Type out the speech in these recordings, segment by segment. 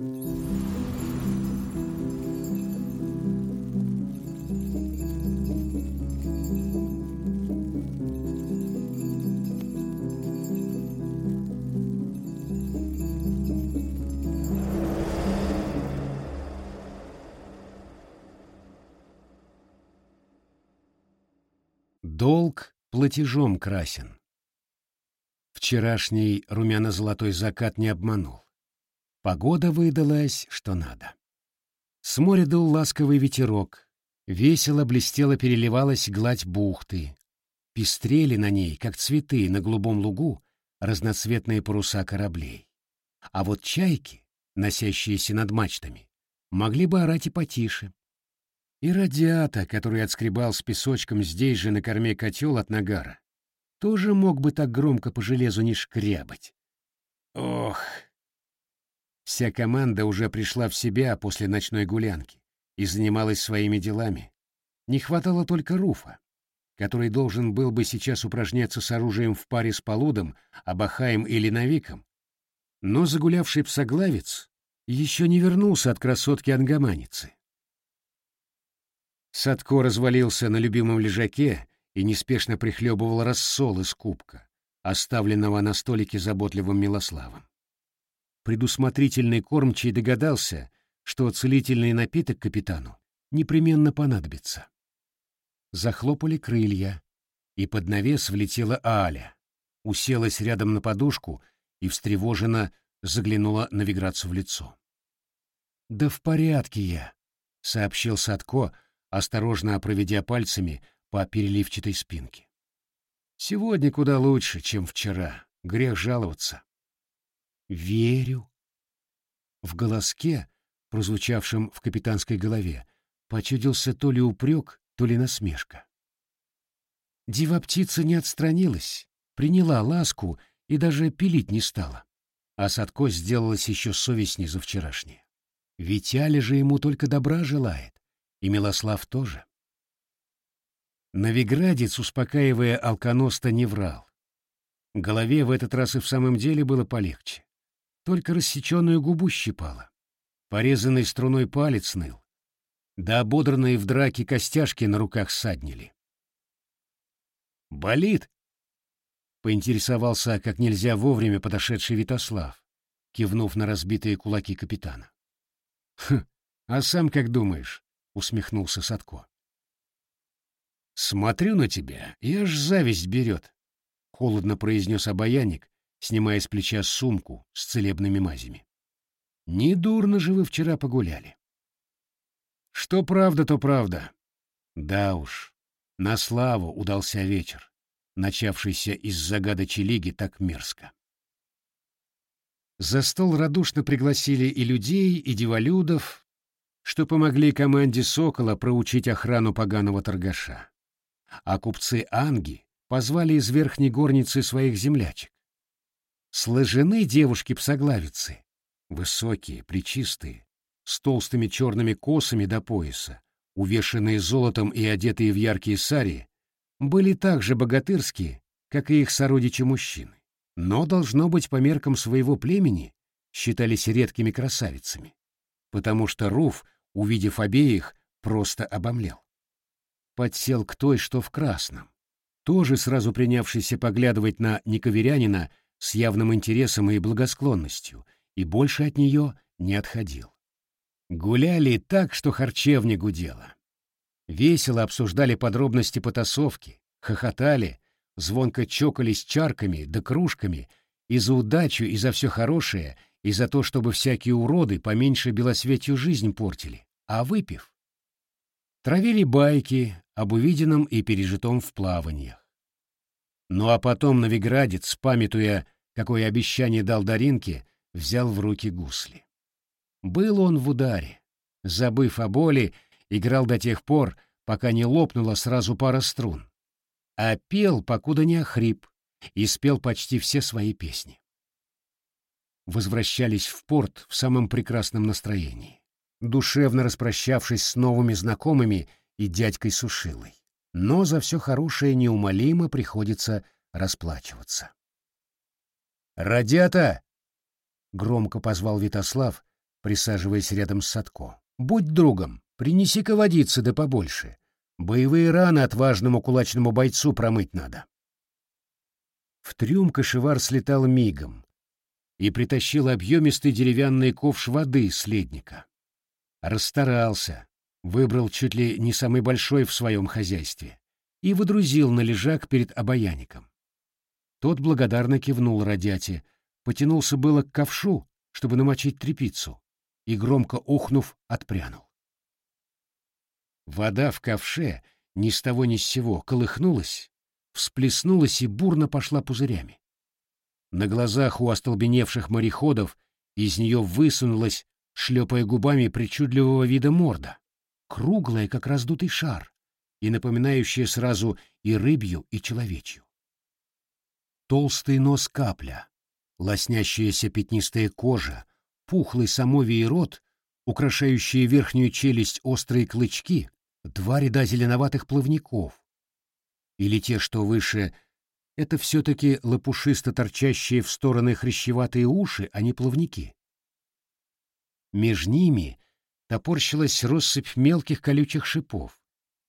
Долг платежом красен. Вчерашний румяно-золотой закат не обманул. Погода выдалась, что надо. С моря дул ласковый ветерок, весело блестела переливалась гладь бухты. Пестрели на ней, как цветы на голубом лугу, разноцветные паруса кораблей. А вот чайки, носящиеся над мачтами, могли бы орать и потише. И радиата, который отскребал с песочком здесь же на корме котел от нагара, тоже мог бы так громко по железу не шкрябать. Ох! Вся команда уже пришла в себя после ночной гулянки и занималась своими делами. Не хватало только Руфа, который должен был бы сейчас упражняться с оружием в паре с Полудом, Абахаем или Навиком. Но загулявший псоглавец еще не вернулся от красотки-ангаманицы. Садко развалился на любимом лежаке и неспешно прихлебывал рассол из кубка, оставленного на столике заботливым Милославом. Предусмотрительный кормчий догадался, что целительный напиток капитану непременно понадобится. Захлопали крылья, и под навес влетела Аля, уселась рядом на подушку и встревоженно заглянула навиграцию в лицо. «Да в порядке я», — сообщил Садко, — осторожно проведя пальцами по переливчатой спинке. «Сегодня куда лучше, чем вчера. Грех жаловаться». «Верю». В голоске, прозвучавшем в капитанской голове, почудился то ли упрек, то ли насмешка. Дива-птица не отстранилась, приняла ласку и даже пилить не стала. А Садко сделалась еще совестней за вчерашнее. Аля же ему только добра желает. И Милослав тоже. Новиградец, успокаивая алконоста, не врал. Голове в этот раз и в самом деле было полегче. Только рассеченную губу щипало. Порезанный струной палец ныл. Да ободранные в драке костяшки на руках саднили. «Болит?» — поинтересовался как нельзя вовремя подошедший Витослав, кивнув на разбитые кулаки капитана. «Хм, а сам как думаешь?» — усмехнулся Садко. «Смотрю на тебя, и аж зависть берет», — холодно произнес обаянник, снимая с плеча сумку с целебными мазями. «Недурно же вы вчера погуляли». «Что правда, то правда». Да уж, на славу удался вечер, начавшийся из загада Челиги так мерзко. За стол радушно пригласили и людей, и деволюдов, что помогли команде «Сокола» проучить охрану поганого торгаша. А купцы Анги позвали из верхней горницы своих землячек. Сложены девушки-псоглавицы, высокие, причистые, с толстыми черными косами до пояса, увешанные золотом и одетые в яркие сари, были так же богатырские, как и их сородичи-мужчины, но, должно быть, по меркам своего племени, считались редкими красавицами потому что Руф, увидев обеих, просто обомлел. Подсел к той, что в красном, тоже сразу принявшийся поглядывать на Никоверянина с явным интересом и благосклонностью, и больше от нее не отходил. Гуляли так, что харчевня гудела. Весело обсуждали подробности потасовки, хохотали, звонко чокались чарками да кружками и за удачу, и за все хорошее — и за то, чтобы всякие уроды поменьше белосветью жизнь портили, а выпив, травили байки об увиденном и пережитом в плаваниях. Ну а потом Новиградец, памятуя, какое обещание дал Даринке, взял в руки гусли. Был он в ударе, забыв о боли, играл до тех пор, пока не лопнула сразу пара струн, а пел, покуда не охрип, и спел почти все свои песни возвращались в порт в самом прекрасном настроении, душевно распрощавшись с новыми знакомыми и дядькой Сушилой. Но за все хорошее неумолимо приходится расплачиваться. «Радята!» — громко позвал Витослав, присаживаясь рядом с Садко. «Будь другом, принеси-ка водицы да побольше. Боевые раны отважному кулачному бойцу промыть надо». В трюм кошевар слетал мигом и притащил объемистый деревянный ковш воды с ледника. Расстарался, выбрал чуть ли не самый большой в своем хозяйстве и выдрузил на лежак перед обаяником. Тот благодарно кивнул радяте, потянулся было к ковшу, чтобы намочить трепицу, и, громко ухнув, отпрянул. Вода в ковше ни с того ни с сего колыхнулась, всплеснулась и бурно пошла пузырями. На глазах у остолбеневших мореходов из нее высунулась, шлепая губами причудливого вида морда, круглая, как раздутый шар, и напоминающая сразу и рыбью, и человечью. Толстый нос капля, лоснящаяся пятнистая кожа, пухлый самовий рот, украшающие верхнюю челюсть острые клычки, два ряда зеленоватых плавников. Или те, что выше, это все-таки лопушисто торчащие в стороны хрящеватые уши, а не плавники. Меж ними топорщилась россыпь мелких колючих шипов,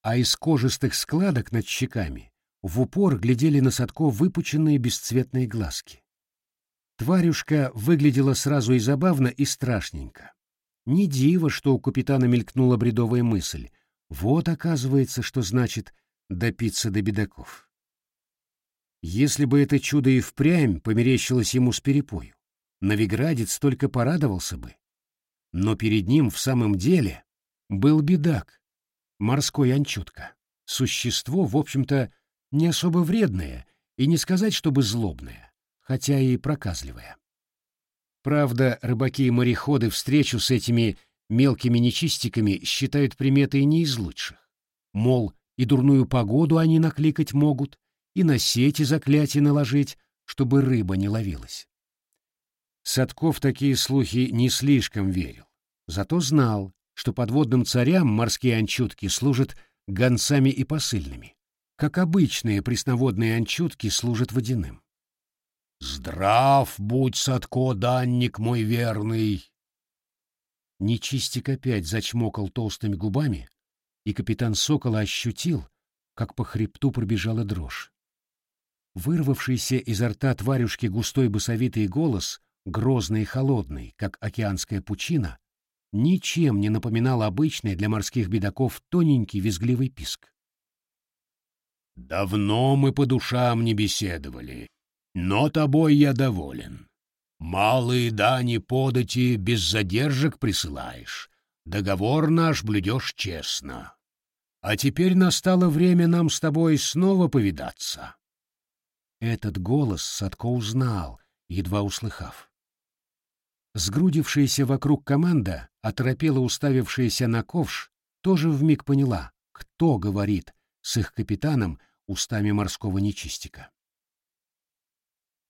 а из кожистых складок над щеками в упор глядели на Садко выпученные бесцветные глазки. Тварюшка выглядела сразу и забавно, и страшненько. Не диво, что у капитана мелькнула бредовая мысль. Вот, оказывается, что значит допиться до бедаков. Если бы это чудо и впрямь померещилось ему с перепою, Новиградец только порадовался бы. Но перед ним в самом деле был бедак, морской анчутка. Существо, в общем-то, не особо вредное и не сказать, чтобы злобное, хотя и проказливое. Правда, рыбаки и мореходы встречу с этими мелкими нечистиками считают приметой не из лучших. Мол, и дурную погоду они накликать могут, и на сети заклятие наложить, чтобы рыба не ловилась. Садков такие слухи не слишком верил, зато знал, что подводным царям морские анчутки служат гонцами и посыльными, как обычные пресноводные анчутки служат водяным. «Здрав будь, Садко, данник мой верный!» Нечистик опять зачмокал толстыми губами, и капитан Сокола ощутил, как по хребту пробежала дрожь. Вырвавшийся изо рта тварюшки густой басовитый голос, грозный и холодный, как океанская пучина, ничем не напоминал обычный для морских бедоков тоненький визгливый писк. «Давно мы по душам не беседовали, но тобой я доволен. Малые дани подати без задержек присылаешь, договор наш блюдешь честно. А теперь настало время нам с тобой снова повидаться». Этот голос Садко узнал, едва услыхав. Сгрудившаяся вокруг команда, оторопела уставившаяся на ковш, тоже вмиг поняла, кто говорит с их капитаном устами морского нечистика.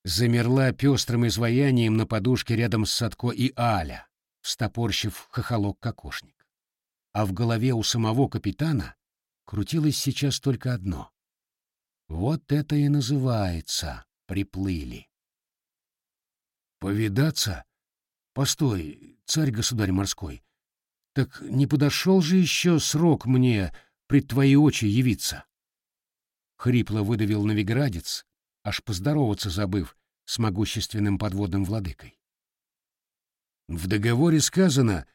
Замерла пестрым изваянием на подушке рядом с Садко и Аля, встопорщив хохолок-кокошник. А в голове у самого капитана крутилось сейчас только одно. Вот это и называется «приплыли». «Повидаться?» Постой, царь-государь морской, так не подошел же еще срок мне пред твои очи явиться? Хрипло выдавил навиградец, аж поздороваться забыв с могущественным подводным владыкой. В договоре сказано,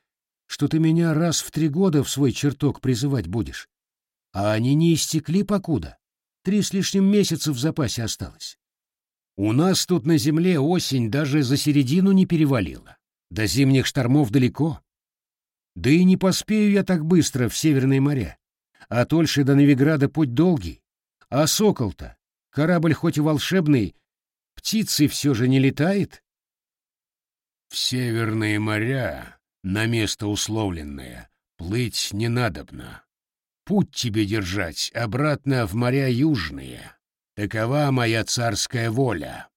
что ты меня раз в три года в свой чертог призывать будешь, а они не истекли покуда, три с лишним месяца в запасе осталось. У нас тут на земле осень даже за середину не перевалила. До зимних штормов далеко. Да и не поспею я так быстро в Северные моря. А Тольше до Новиграда путь долгий. А Сокол-то, корабль хоть и волшебный, птицей все же не летает. В Северные моря, на место условленное, плыть не надобно. Путь тебе держать обратно в моря южные. Такова моя царская воля.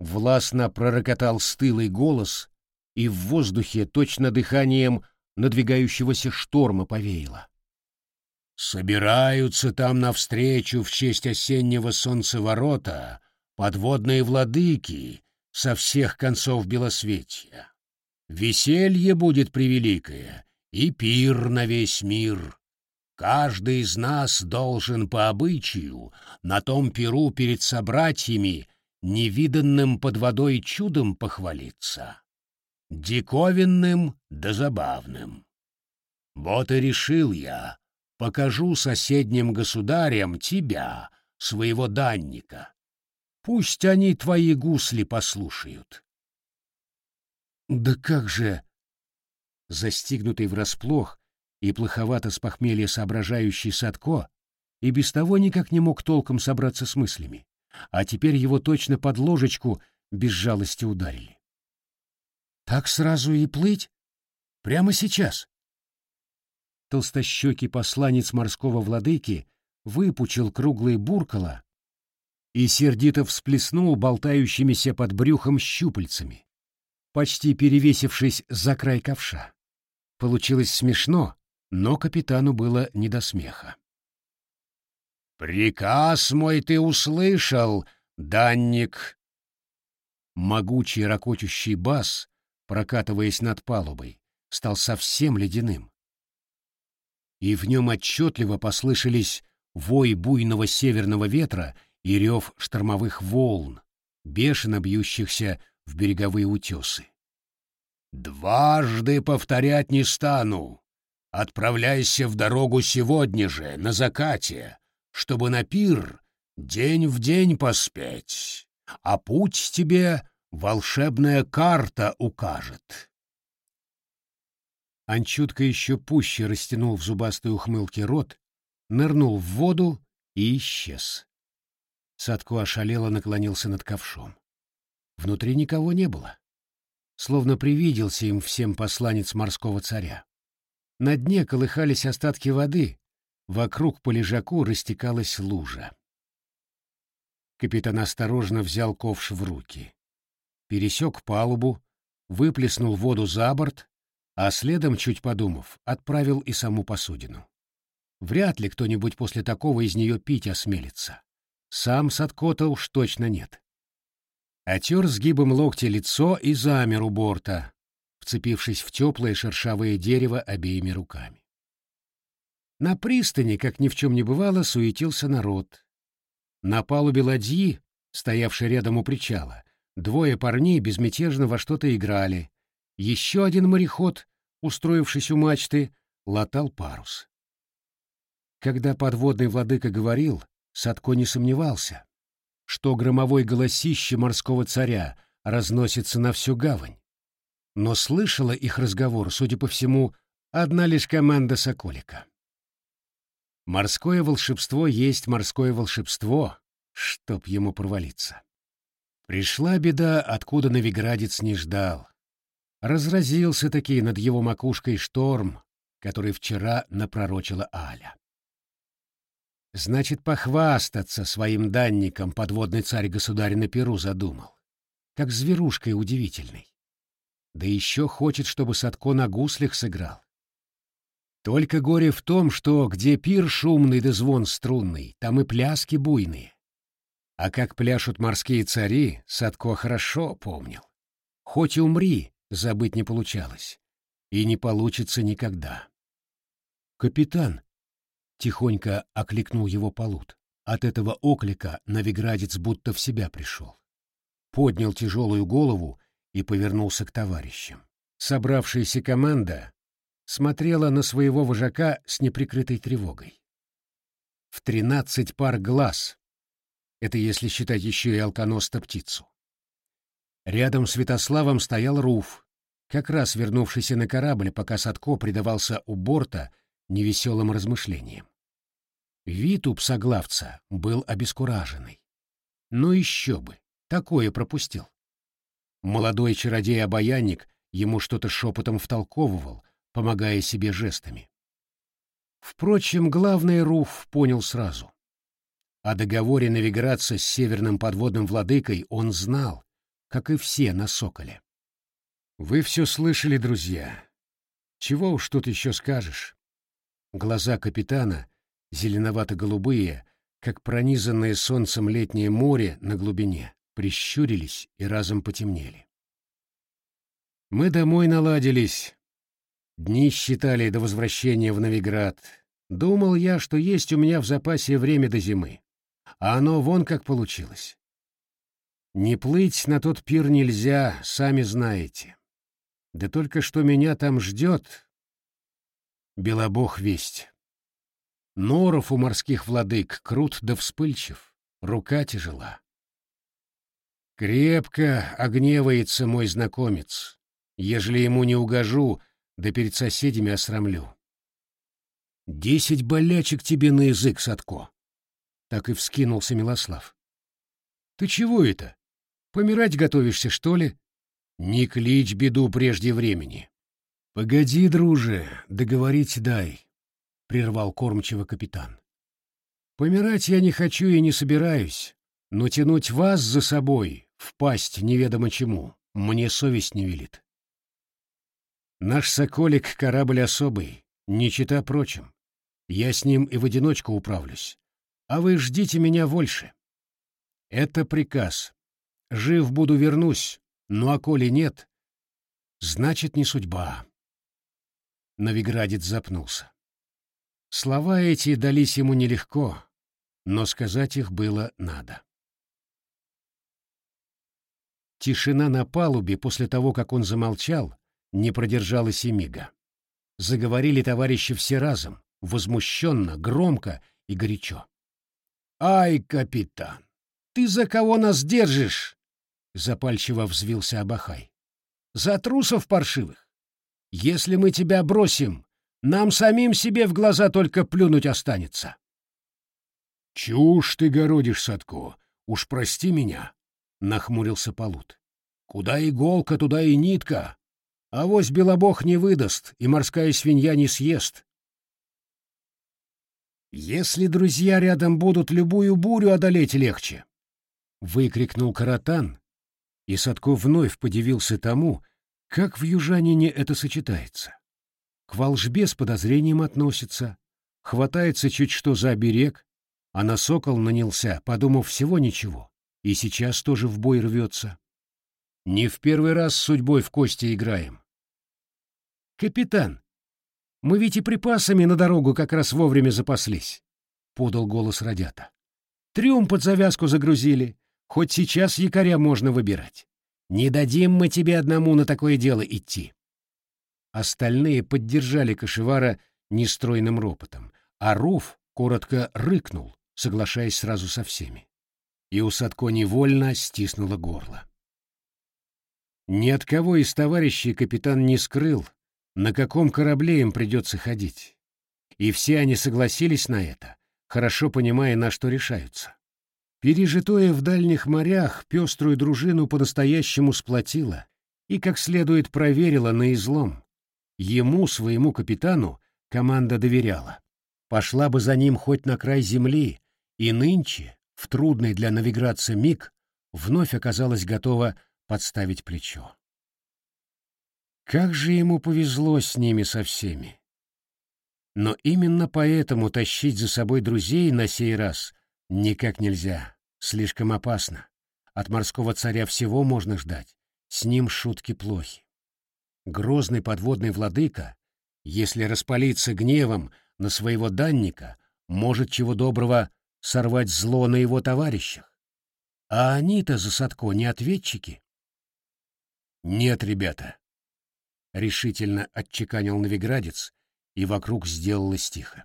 Властно пророкотал стылый голос, и в воздухе точно дыханием надвигающегося шторма повеяло. Собираются там навстречу в честь осеннего солнцеворота подводные владыки со всех концов Белосветья. Веселье будет превеликое и пир на весь мир. Каждый из нас должен по обычаю на том пиру перед собратьями невиданным под водой чудом похвалиться, диковинным да забавным. Вот и решил я, покажу соседним государям тебя, своего данника. Пусть они твои гусли послушают. Да как же... Застигнутый врасплох и плоховато с похмелья соображающий Садко и без того никак не мог толком собраться с мыслями, а теперь его точно под ложечку без жалости ударили. Так сразу и плыть? Прямо сейчас? Толстощекий посланец морского владыки выпучил круглые буркала и сердито всплеснул болтающимися под брюхом щупальцами, почти перевесившись за край ковша. Получилось смешно, но капитану было не до смеха. «Приказ мой ты услышал, данник!» Могучий ракочущий бас, прокатываясь над палубой, стал совсем ледяным. И в нем отчетливо послышались вой буйного северного ветра и рев штормовых волн, бешено бьющихся в береговые утесы. «Дважды повторять не стану. Отправляйся в дорогу сегодня же, на закате, чтобы на пир день в день поспеть, а путь тебе волшебная карта укажет». Анчутка еще пуще растянул в зубастой ухмылке рот, нырнул в воду и исчез. Садко ошалело наклонился над ковшом. Внутри никого не было. Словно привиделся им всем посланец морского царя. На дне колыхались остатки воды, вокруг по лежаку растекалась лужа. Капитан осторожно взял ковш в руки. Пересек палубу, выплеснул воду за борт, а следом, чуть подумав, отправил и саму посудину. Вряд ли кто-нибудь после такого из нее пить осмелится. Сам Садкота уж точно нет отер сгибом локтя лицо и замер у борта, вцепившись в теплое шершавое дерево обеими руками. На пристани, как ни в чем не бывало, суетился народ. На палубе ладьи, стоявшей рядом у причала, двое парней безмятежно во что-то играли. Еще один мореход, устроившись у мачты, латал парус. Когда подводный владыка говорил, Садко не сомневался что громовой голосище морского царя разносится на всю гавань. Но слышала их разговор, судя по всему, одна лишь команда Соколика. Морское волшебство есть морское волшебство, чтоб ему провалиться. Пришла беда, откуда Новиградец не ждал. Разразился-таки над его макушкой шторм, который вчера напророчила Аля. Значит, похвастаться своим данником подводный царь-государь на Перу задумал. Как зверушкой удивительной. Да еще хочет, чтобы Садко на гуслях сыграл. Только горе в том, что где пир шумный да звон струнный, там и пляски буйные. А как пляшут морские цари, Садко хорошо помнил. Хоть умри, забыть не получалось. И не получится никогда. «Капитан», Тихонько окликнул его Полут. От этого оклика Новиградец будто в себя пришел. Поднял тяжелую голову и повернулся к товарищам. Собравшаяся команда смотрела на своего вожака с неприкрытой тревогой. В тринадцать пар глаз. Это если считать еще и алконоста птицу. Рядом с Святославом стоял Руф, как раз вернувшийся на корабль, пока Садко предавался у борта невеселым размышлениям. Вид у псоглавца был обескураженный. Ну еще бы, такое пропустил. Молодой чародей-обаянник ему что-то шепотом втолковывал, помогая себе жестами. Впрочем, главный Руф понял сразу. О договоре навиграться с северным подводным владыкой он знал, как и все на Соколе. Вы все слышали, друзья. Чего уж тут еще скажешь. Глаза капитана зеленовато-голубые, как пронизанное солнцем летнее море на глубине, прищурились и разом потемнели. Мы домой наладились. Дни считали до возвращения в Новиград. Думал я, что есть у меня в запасе время до зимы. А оно вон как получилось. Не плыть на тот пир нельзя, сами знаете. Да только что меня там ждет, Белобог весть. Норов у морских владык крут да вспыльчив, рука тяжела. Крепко огневается мой знакомец, ежели ему не угожу, да перед соседями осрамлю. Десять болячек тебе на язык, Садко. Так и вскинулся Милослав. Ты чего это? Помирать готовишься, что ли? Не клич беду прежде времени. Погоди, друже, договорить дай, прервал кормчиво капитан. Помирать я не хочу и не собираюсь, но тянуть вас за собой, впасть неведомо чему, мне совесть не велит. Наш Соколик — корабль особый, не чита прочим. Я с ним и в одиночку управлюсь. А вы ждите меня больше. Это приказ. Жив буду вернусь, ну а коли нет, значит не судьба. Новиградец запнулся. Слова эти дались ему нелегко, но сказать их было надо. Тишина на палубе после того, как он замолчал, не продержалась и мига. Заговорили товарищи все разом, возмущенно, громко и горячо. «Ай, капитан, ты за кого нас держишь?» Запальчиво взвился Абахай. «За трусов паршивых? Если мы тебя бросим, нам самим себе в глаза только плюнуть останется». «Чушь ты городишь, Садко, уж прости меня», — нахмурился Полут. «Куда иголка, туда и нитка. А вось белобог не выдаст, и морская свинья не съест». «Если друзья рядом будут, любую бурю одолеть легче», — выкрикнул Каратан, и Садко вновь подивился тому, как в южанине это сочетается. К волжбе с подозрением относится, хватается чуть что за оберег, а на сокол нанялся, подумав всего ничего, и сейчас тоже в бой рвется. Не в первый раз с судьбой в кости играем. «Капитан, мы ведь и припасами на дорогу как раз вовремя запаслись», — подал голос Радята. «Трюм под завязку загрузили, хоть сейчас якоря можно выбирать. Не дадим мы тебе одному на такое дело идти. Остальные поддержали Кашевара нестройным ропотом, а Руф коротко рыкнул, соглашаясь сразу со всеми. И у Садко невольно стиснуло горло. Ни от кого из товарищей капитан не скрыл, на каком корабле им придется ходить. И все они согласились на это, хорошо понимая, на что решаются. Пережитое в дальних морях пеструю дружину по-настоящему сплотило и как следует проверило на излом. Ему, своему капитану, команда доверяла. Пошла бы за ним хоть на край земли, и нынче, в трудный для навиграции миг, вновь оказалась готова подставить плечо. Как же ему повезло с ними со всеми. Но именно поэтому тащить за собой друзей на сей раз Никак нельзя. Слишком опасно. От морского царя всего можно ждать. С ним шутки плохи. Грозный подводный владыка, если распалиться гневом на своего данника, может чего доброго сорвать зло на его товарищах. А они-то за Садко не ответчики. «Нет, ребята», — решительно отчеканил Новиградец, и вокруг сделалось тихо.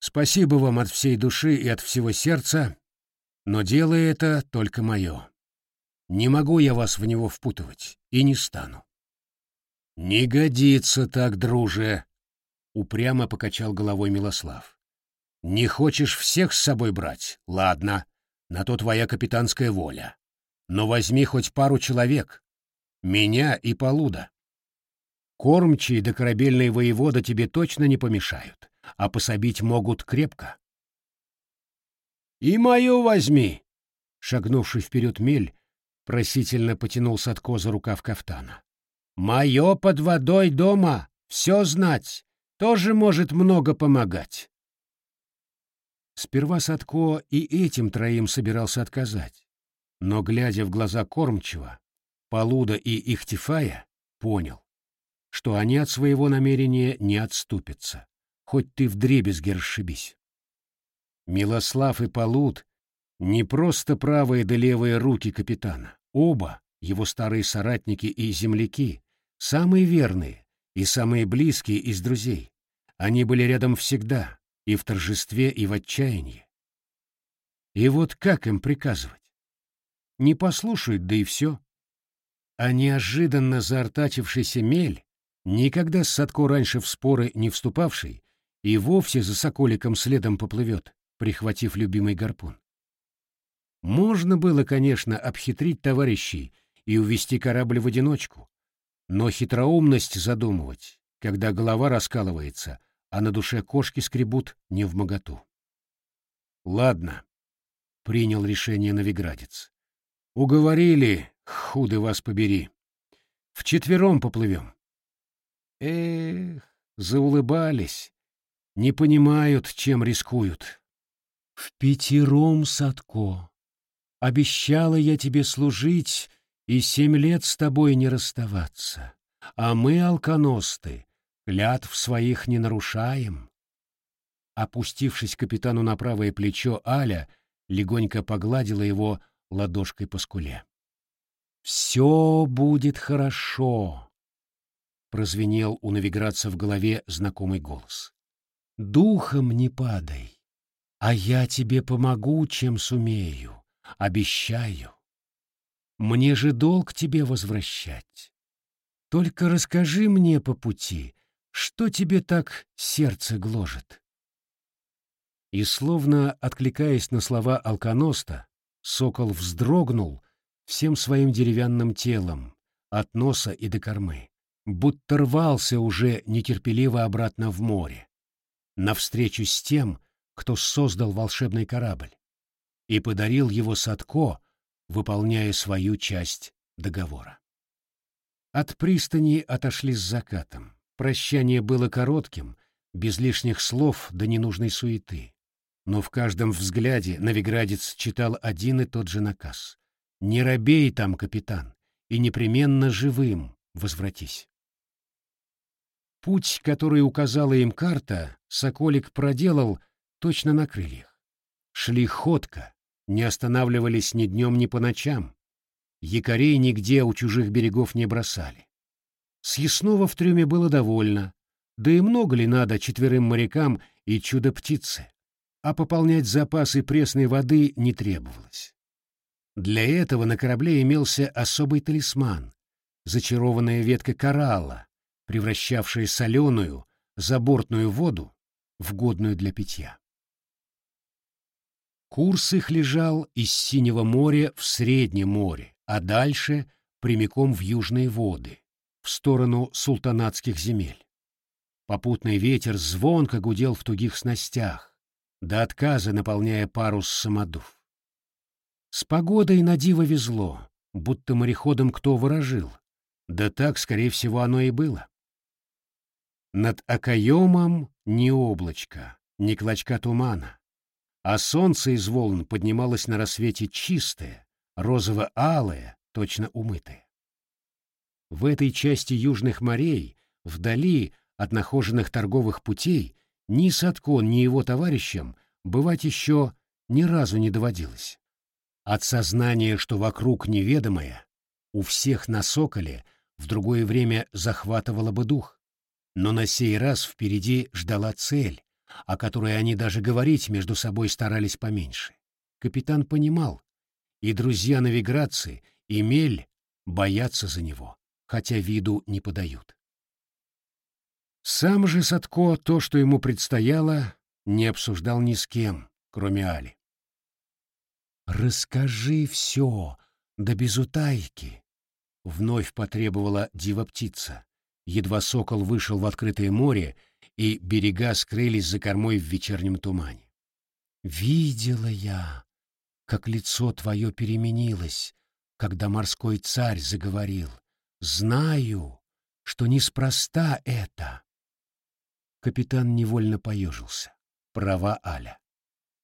Спасибо вам от всей души и от всего сердца, но дело это только мое. Не могу я вас в него впутывать и не стану. Не годится так, друже, упрямо покачал головой Милослав. Не хочешь всех с собой брать? Ладно, на то твоя капитанская воля. Но возьми хоть пару человек. Меня и Полуда. Кормчий да корабельный воевода тебе точно не помешают а пособить могут крепко. «И мою возьми!» Шагнувший вперед мель, просительно потянул Садко за рукав кафтана. «Мое под водой дома, все знать, тоже может много помогать». Сперва Садко и этим троим собирался отказать, но, глядя в глаза кормчего, Полуда и Ихтифая, понял, что они от своего намерения не отступятся, хоть ты вдребезги расшибись. Милослав и Полуд — не просто правые да левые руки капитана, оба, его старые соратники и земляки, самые верные и самые близкие из друзей. Они были рядом всегда, и в торжестве, и в отчаянии. И вот как им приказывать? Не послушают, да и все. А неожиданно заортачившийся мель, никогда с Садко раньше в споры не вступавший, и вовсе за соколиком следом поплывет, прихватив любимый гарпун. Можно было, конечно, обхитрить товарищей и увести корабль в одиночку, но хитроумность задумывать, когда голова раскалывается, а на душе кошки скребут не в моготу. Ладно, принял решение новиградец. Уговорили, худы вас побери. Вчетвером поплывем. Эх, заулыбались. Не понимают, чем рискуют. В пятером, Садко. Обещала я тебе служить и семь лет с тобой не расставаться. А мы, алконосты, клятв своих не нарушаем. Опустившись капитану на правое плечо, Аля легонько погладила его ладошкой по скуле. «Все будет хорошо!» — прозвенел у навиграться в голове знакомый голос. «Духом не падай, а я тебе помогу, чем сумею, обещаю. Мне же долг тебе возвращать. Только расскажи мне по пути, что тебе так сердце гложет?» И словно откликаясь на слова алконоста, сокол вздрогнул всем своим деревянным телом, от носа и до кормы, будто рвался уже нетерпеливо обратно в море, навстречу с тем, кто создал волшебный корабль, и подарил его Садко, выполняя свою часть договора. От пристани отошли с закатом. Прощание было коротким, без лишних слов да ненужной суеты но в каждом взгляде Новиградец читал один и тот же наказ. «Не робей там, капитан, и непременно живым возвратись». Путь, который указала им карта, Соколик проделал точно на крыльях. Шли ходко, не останавливались ни днем, ни по ночам. Якорей нигде у чужих берегов не бросали. Съестного в трюме было довольно, да и много ли надо четверым морякам и чудо-птице? а пополнять запасы пресной воды не требовалось. Для этого на корабле имелся особый талисман — зачарованная ветка коралла, превращавшая соленую, забортную воду в годную для питья. Курс их лежал из Синего моря в Среднее море, а дальше прямиком в южные воды, в сторону султанатских земель. Попутный ветер звонко гудел в тугих снастях, до отказа наполняя парус самодув. С погодой на диво везло, будто мореходом кто ворожил. Да так, скорее всего, оно и было. Над окоемом ни облачка, ни клочка тумана, а солнце из волн поднималось на рассвете чистое, розово-алое, точно умытое. В этой части южных морей, вдали от нахоженных торговых путей, ни Садкон, ни его товарищам бывать еще ни разу не доводилось. От сознания, что вокруг неведомое, у всех на Соколе в другое время захватывало бы дух. Но на сей раз впереди ждала цель, о которой они даже говорить между собой старались поменьше. Капитан понимал, и друзья навиграции, и Мель боятся за него, хотя виду не подают. Сам же Садко то, что ему предстояло, не обсуждал ни с кем, кроме Али. «Расскажи все, да без утайки», — вновь потребовала дива-птица. Едва сокол вышел в открытое море, и берега скрылись за кормой в вечернем тумане. «Видела я, как лицо твое переменилось, когда морской царь заговорил. Знаю, что неспроста это. Капитан невольно поежился. Права Аля.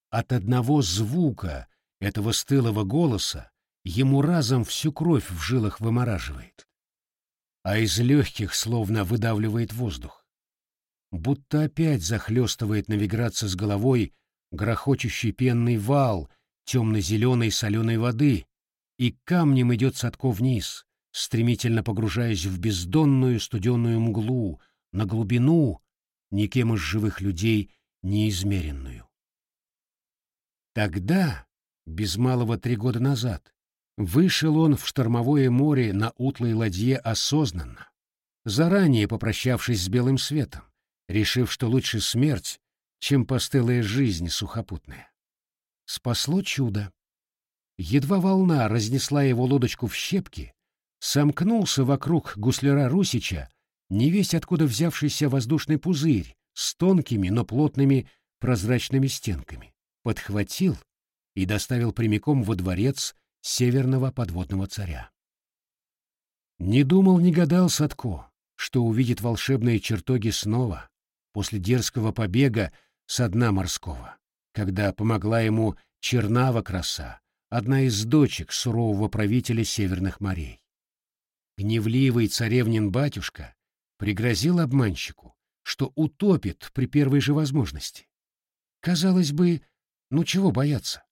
От одного звука этого стылого голоса ему разом всю кровь в жилах вымораживает, а из легких словно выдавливает воздух. Будто опять захлестывает навиграться с головой грохочущий пенный вал темно-зеленой соленой воды, и камнем идет Садко вниз, стремительно погружаясь в бездонную студеную мглу, на глубину, никем из живых людей неизмеренную. Тогда, без малого три года назад, вышел он в штормовое море на утлой ладье осознанно, заранее попрощавшись с белым светом, решив, что лучше смерть, чем постылая жизнь сухопутная. Спасло чудо. Едва волна разнесла его лодочку в щепки, сомкнулся вокруг гусляра Русича невесть откуда взявшийся воздушный пузырь с тонкими, но плотными прозрачными стенками, подхватил и доставил прямиком во дворец северного подводного царя. Не думал, не гадал Садко, что увидит волшебные чертоги снова, после дерзкого побега со дна морского, когда помогла ему Чернава краса, одна из дочек сурового правителя северных морей. Гневливый царевнин батюшка пригрозил обманщику, что утопит при первой же возможности. Казалось бы, ну чего бояться?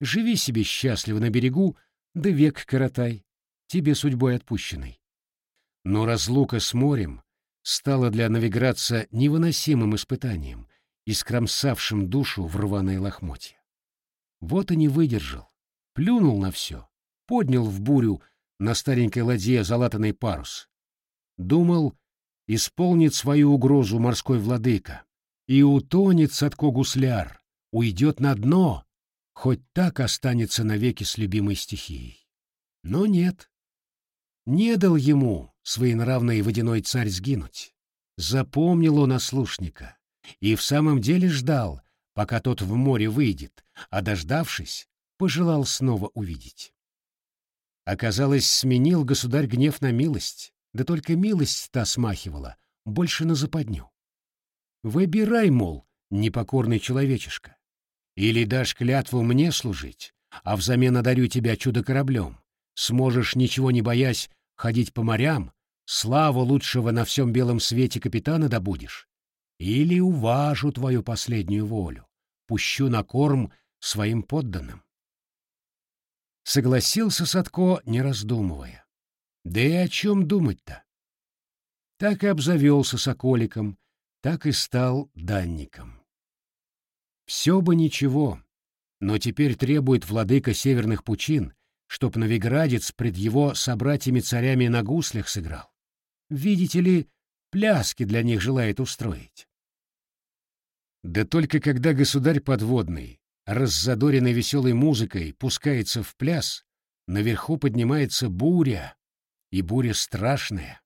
Живи себе счастливо на берегу, да век коротай, тебе судьбой отпущенной. Но разлука с морем стала для навиграться невыносимым испытанием, искромсавшим душу в рваной лохмотье. Вот и не выдержал, плюнул на все, поднял в бурю на старенькой ладье залатанный парус. Думал, исполнит свою угрозу морской владыка, и утонет Садко-гусляр, уйдет на дно, хоть так останется навеки с любимой стихией. Но нет. Не дал ему своенравный водяной царь сгинуть. Запомнил он ослушника и в самом деле ждал, пока тот в море выйдет, а дождавшись, пожелал снова увидеть. Оказалось, сменил государь гнев на милость, да только милость та смахивала, больше на западню. Выбирай, мол, непокорный человечишка. Или дашь клятву мне служить, а взамен одарю тебя чудо-кораблем. Сможешь, ничего не боясь, ходить по морям, славу лучшего на всем белом свете капитана добудешь. Или уважу твою последнюю волю, пущу на корм своим подданным. Согласился Садко, не раздумывая. Да и о чем думать-то? Так и обзавелся соколиком, так и стал данником. Все бы ничего, но теперь требует владыка северных пучин, чтоб Новиградец пред его собратьями-царями на гуслях сыграл. Видите ли, пляски для них желает устроить. Да только когда государь подводный, раззадоренный веселой музыкой, пускается в пляс, наверху поднимается буря, и буря страшная.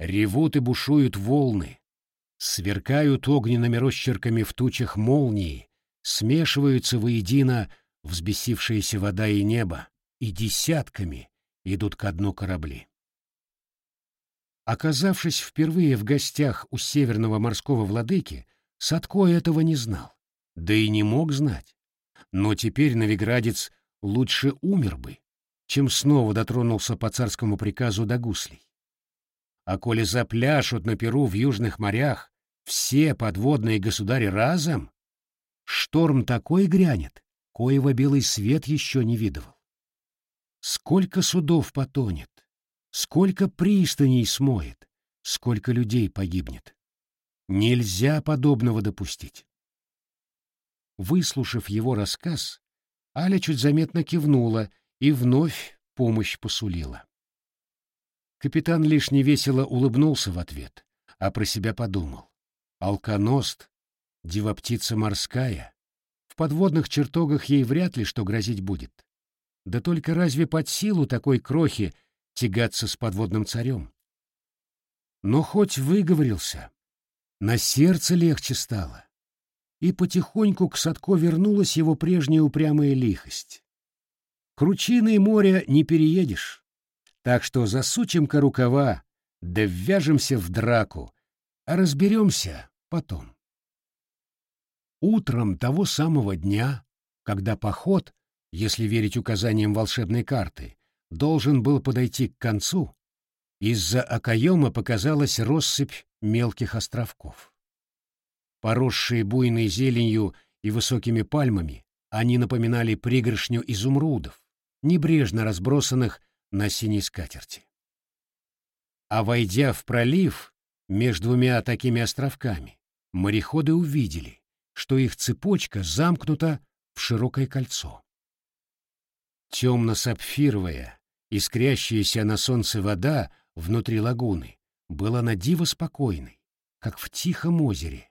Ревут и бушуют волны, сверкают огненными росчерками в тучах молнии, смешиваются воедино взбесившаяся вода и небо, и десятками идут ко дну корабли. Оказавшись впервые в гостях у северного морского владыки, Садко этого не знал, да и не мог знать. Но теперь Новиградец лучше умер бы, чем снова дотронулся по царскому приказу до гуслей. А коли запляшут на Перу в южных морях все подводные государи разом, шторм такой грянет, коего белый свет еще не видывал. Сколько судов потонет, сколько пристаней смоет, сколько людей погибнет. Нельзя подобного допустить. Выслушав его рассказ, Аля чуть заметно кивнула и вновь помощь посулила. Капитан лишь невесело улыбнулся в ответ, а про себя подумал. Алконост, дива-птица морская, в подводных чертогах ей вряд ли что грозить будет. Да только разве под силу такой крохи тягаться с подводным царем? Но хоть выговорился, на сердце легче стало, и потихоньку к Садко вернулась его прежняя упрямая лихость. Кручиной моря не переедешь. Так что засучим-ка рукава, да ввяжемся в драку, а разберемся потом. Утром того самого дня, когда поход если верить указаниям волшебной карты, должен был подойти к концу, из-за окоема показалась россыпь мелких островков. Поросшие буйной зеленью и высокими пальмами, они напоминали пригоршню изумрудов, небрежно разбросанных на синей скатерти. А войдя в пролив между двумя такими островками, мореходы увидели, что их цепочка замкнута в широкое кольцо. Темно-сапфировая, искрящаяся на солнце вода внутри лагуны была на диво спокойной, как в тихом озере.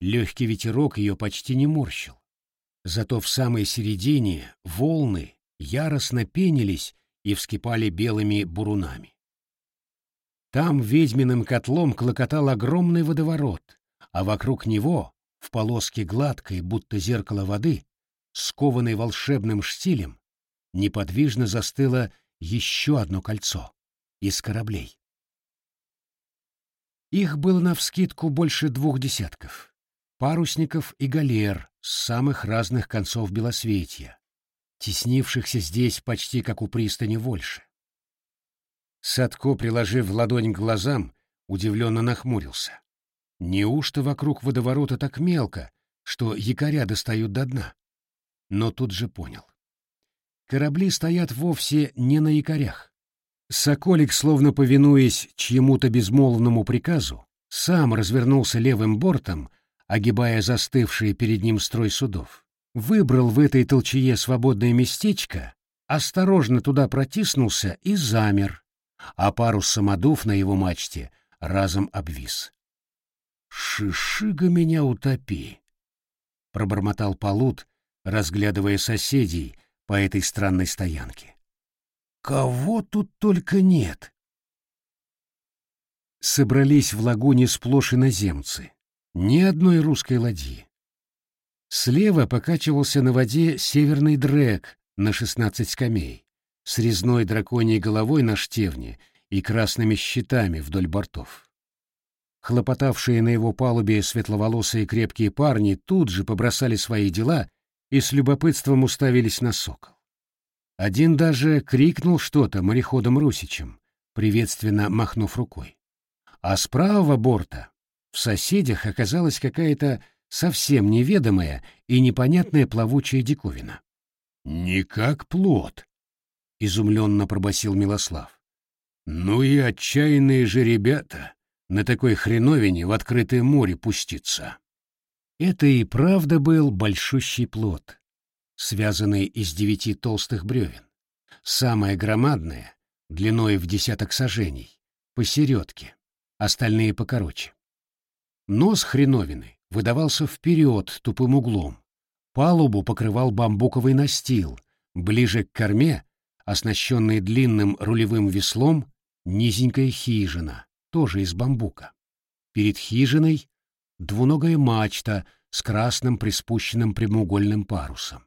Легкий ветерок ее почти не морщил. Зато в самой середине волны яростно пенились и вскипали белыми бурунами. Там ведьминым котлом клокотал огромный водоворот, а вокруг него, в полоске гладкой, будто зеркало воды, скованной волшебным штилем, неподвижно застыло еще одно кольцо из кораблей. Их было навскидку больше двух десятков. Парусников и галер с самых разных концов Белосветья, теснившихся здесь почти как у пристани Вольши. Садко, приложив ладонь к глазам, удивленно нахмурился. Неужто вокруг водоворота так мелко, что якоря достают до дна? Но тут же понял. Корабли стоят вовсе не на якорях. Соколик, словно повинуясь чьему-то безмолвному приказу, сам развернулся левым бортом, огибая застывший перед ним строй судов. Выбрал в этой толчее свободное местечко, осторожно туда протиснулся и замер, а парус самодув на его мачте разом обвис. «Шишига меня утопи!» — пробормотал Полут, разглядывая соседей по этой странной стоянке. Кого тут только нет. Собрались в лагуне сплошь иноземцы. Ни одной русской ладьи. Слева покачивался на воде северный дрек на шестнадцать скамей, с резной драконьей головой на штевне и красными щитами вдоль бортов. Хлопотавшие на его палубе светловолосые крепкие парни тут же побросали свои дела и с любопытством уставились на сокол. Один даже крикнул что-то мореходом Русичем, приветственно махнув рукой. А с правого борта в соседях оказалась какая-то совсем неведомая и непонятная плавучая диковина. «Не как плод», — изумленно пробасил Милослав. «Ну и отчаянные же ребята на такой хреновине в открытое море пуститься». Это и правда был большущий плод, связанный из девяти толстых бревен. Самое громадное, длиной в десяток сажений, посередке, остальные покороче. Нос хреновины выдавался вперед тупым углом. Палубу покрывал бамбуковый настил, ближе к корме, оснащенный длинным рулевым веслом, низенькая хижина, тоже из бамбука. Перед хижиной двуногая мачта с красным приспущенным прямоугольным парусом.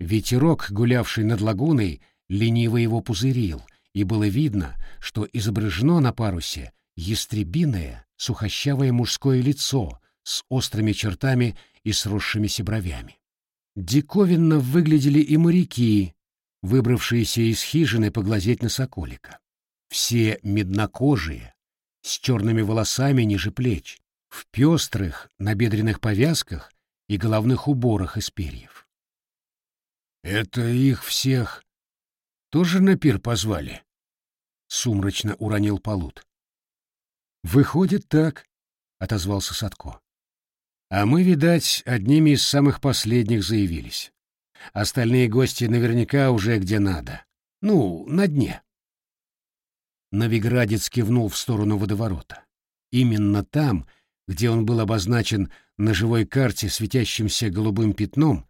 Ветерок, гулявший над лагуной, лениво его пузырил, и было видно, что изображено на парусе ястребиное, сухощавое мужское лицо с острыми чертами и сросшимися бровями. Диковинно выглядели и моряки, выбравшиеся из хижины поглазеть на соколика. Все меднокожие, с черными волосами ниже плеч, в пестрых набедренных повязках и головных уборах из перьев. Это их всех тоже на пир позвали? Сумрачно уронил Полут. Выходит так, отозвался Садко. А мы, видать, одними из самых последних заявились. Остальные гости наверняка уже где надо. Ну, на дне. Новиградец кивнул в сторону водоворота. Именно там, где он был обозначен на живой карте светящимся голубым пятном,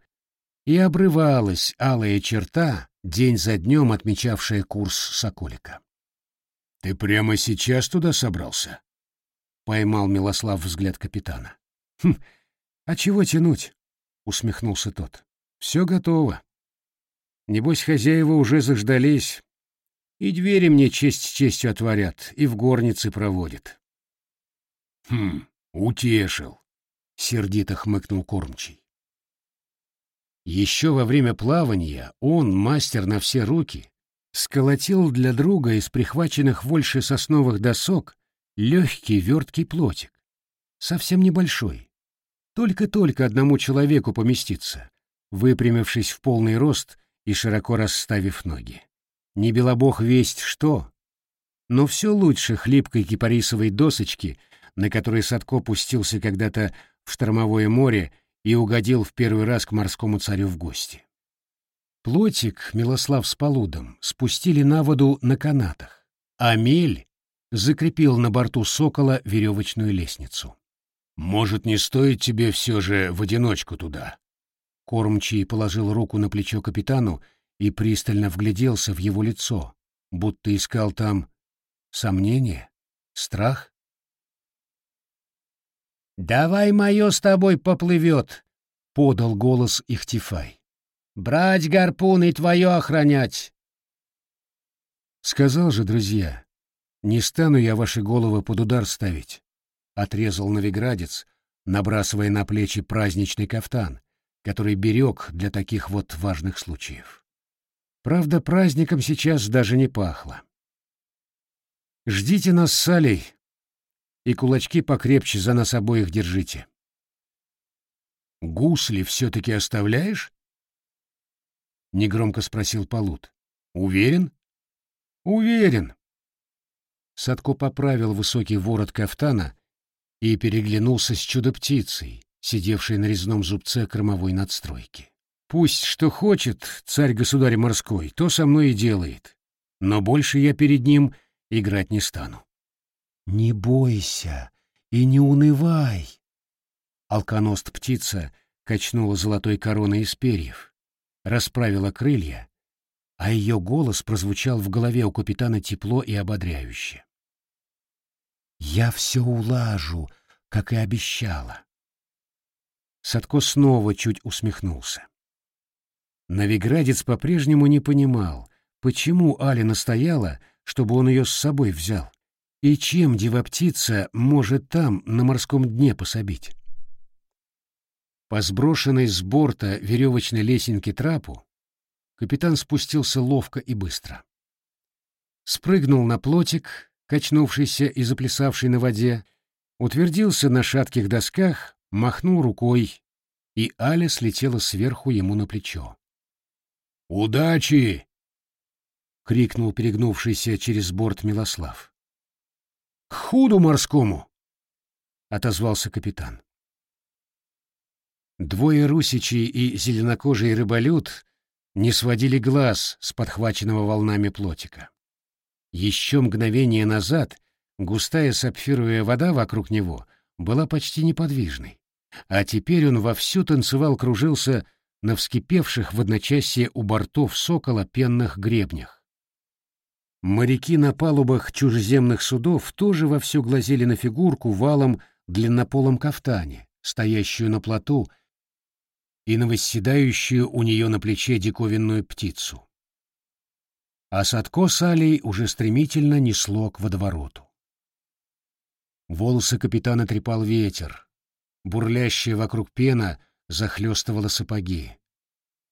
и обрывалась алая черта, день за днем отмечавшая курс Соколика. — Ты прямо сейчас туда собрался? — поймал Милослав взгляд капитана. — Хм, а чего тянуть? — усмехнулся тот. — Все готово. Небось, хозяева уже заждались, и двери мне честь честью отворят, и в горнице проводят. — Хм, утешил, — сердито хмыкнул кормчий. Еще во время плавания он, мастер на все руки, сколотил для друга из прихваченных вольше сосновых досок легкий верткий плотик, совсем небольшой. Только-только одному человеку поместиться, выпрямившись в полный рост и широко расставив ноги. Не белобог весть что, но все лучше хлипкой кипарисовой досочки, на которой Садко пустился когда-то в штормовое море и угодил в первый раз к морскому царю в гости. Плотик Милослав с Полудом спустили на воду на канатах, а Мель закрепил на борту сокола веревочную лестницу. «Может, не стоит тебе все же в одиночку туда?» Кормчий положил руку на плечо капитану и пристально вгляделся в его лицо, будто искал там сомнение, страх. «Давай мое с тобой поплывет», — подал голос Ихтифай. «Брать гарпун и твое охранять». Сказал же, друзья, не стану я ваши головы под удар ставить, — отрезал новиградец, набрасывая на плечи праздничный кафтан, который берег для таких вот важных случаев. Правда, праздником сейчас даже не пахло. Ждите нас с Салей, и кулачки покрепче за нас обоих держите. «Гусли все-таки оставляешь?» — негромко спросил Полут. «Уверен?» «Уверен». Садко поправил высокий ворот кафтана и переглянулся с чудо-птицей, сидевшей на резном зубце кормовой надстройки. «Пусть что хочет царь-государь морской, то со мной и делает, но больше я перед ним играть не стану». «Не бойся и не унывай!» Алконост птица качнула золотой короной из перьев, расправила крылья, а ее голос прозвучал в голове у капитана тепло и ободряюще. «Я все улажу, как и обещала». Садко снова чуть усмехнулся. Новиградец по-прежнему не понимал, почему Аля настояла, чтобы он ее с собой взял. И чем дева-птица может там, на морском дне, пособить? По сброшенной с борта веревочной лесенке трапу капитан спустился ловко и быстро. Спрыгнул на плотик, качнувшийся и заплясавший на воде, утвердился на шатких досках, махнул рукой, и Аля слетела сверху ему на плечо. «Удачи!» — крикнул перегнувшийся через борт Милослав. К худу морскому, — отозвался капитан. Двое русичей и зеленокожий рыболюд не сводили глаз с подхваченного волнами плотика. Еще мгновение назад густая сапфировая вода вокруг него была почти неподвижной, а теперь он вовсю танцевал-кружился на вскипевших в одночасье у бортов сокола пенных гребнях. Моряки на палубах чужеземных судов тоже вовсю глазели на фигурку валом длиннополом кафтане, стоящую на плоту и на восседающую у нее на плече диковинную птицу. А Садко с Алей уже стремительно несло к водовороту. Волосы капитана трепал ветер, бурлящая вокруг пена захлестывала сапоги.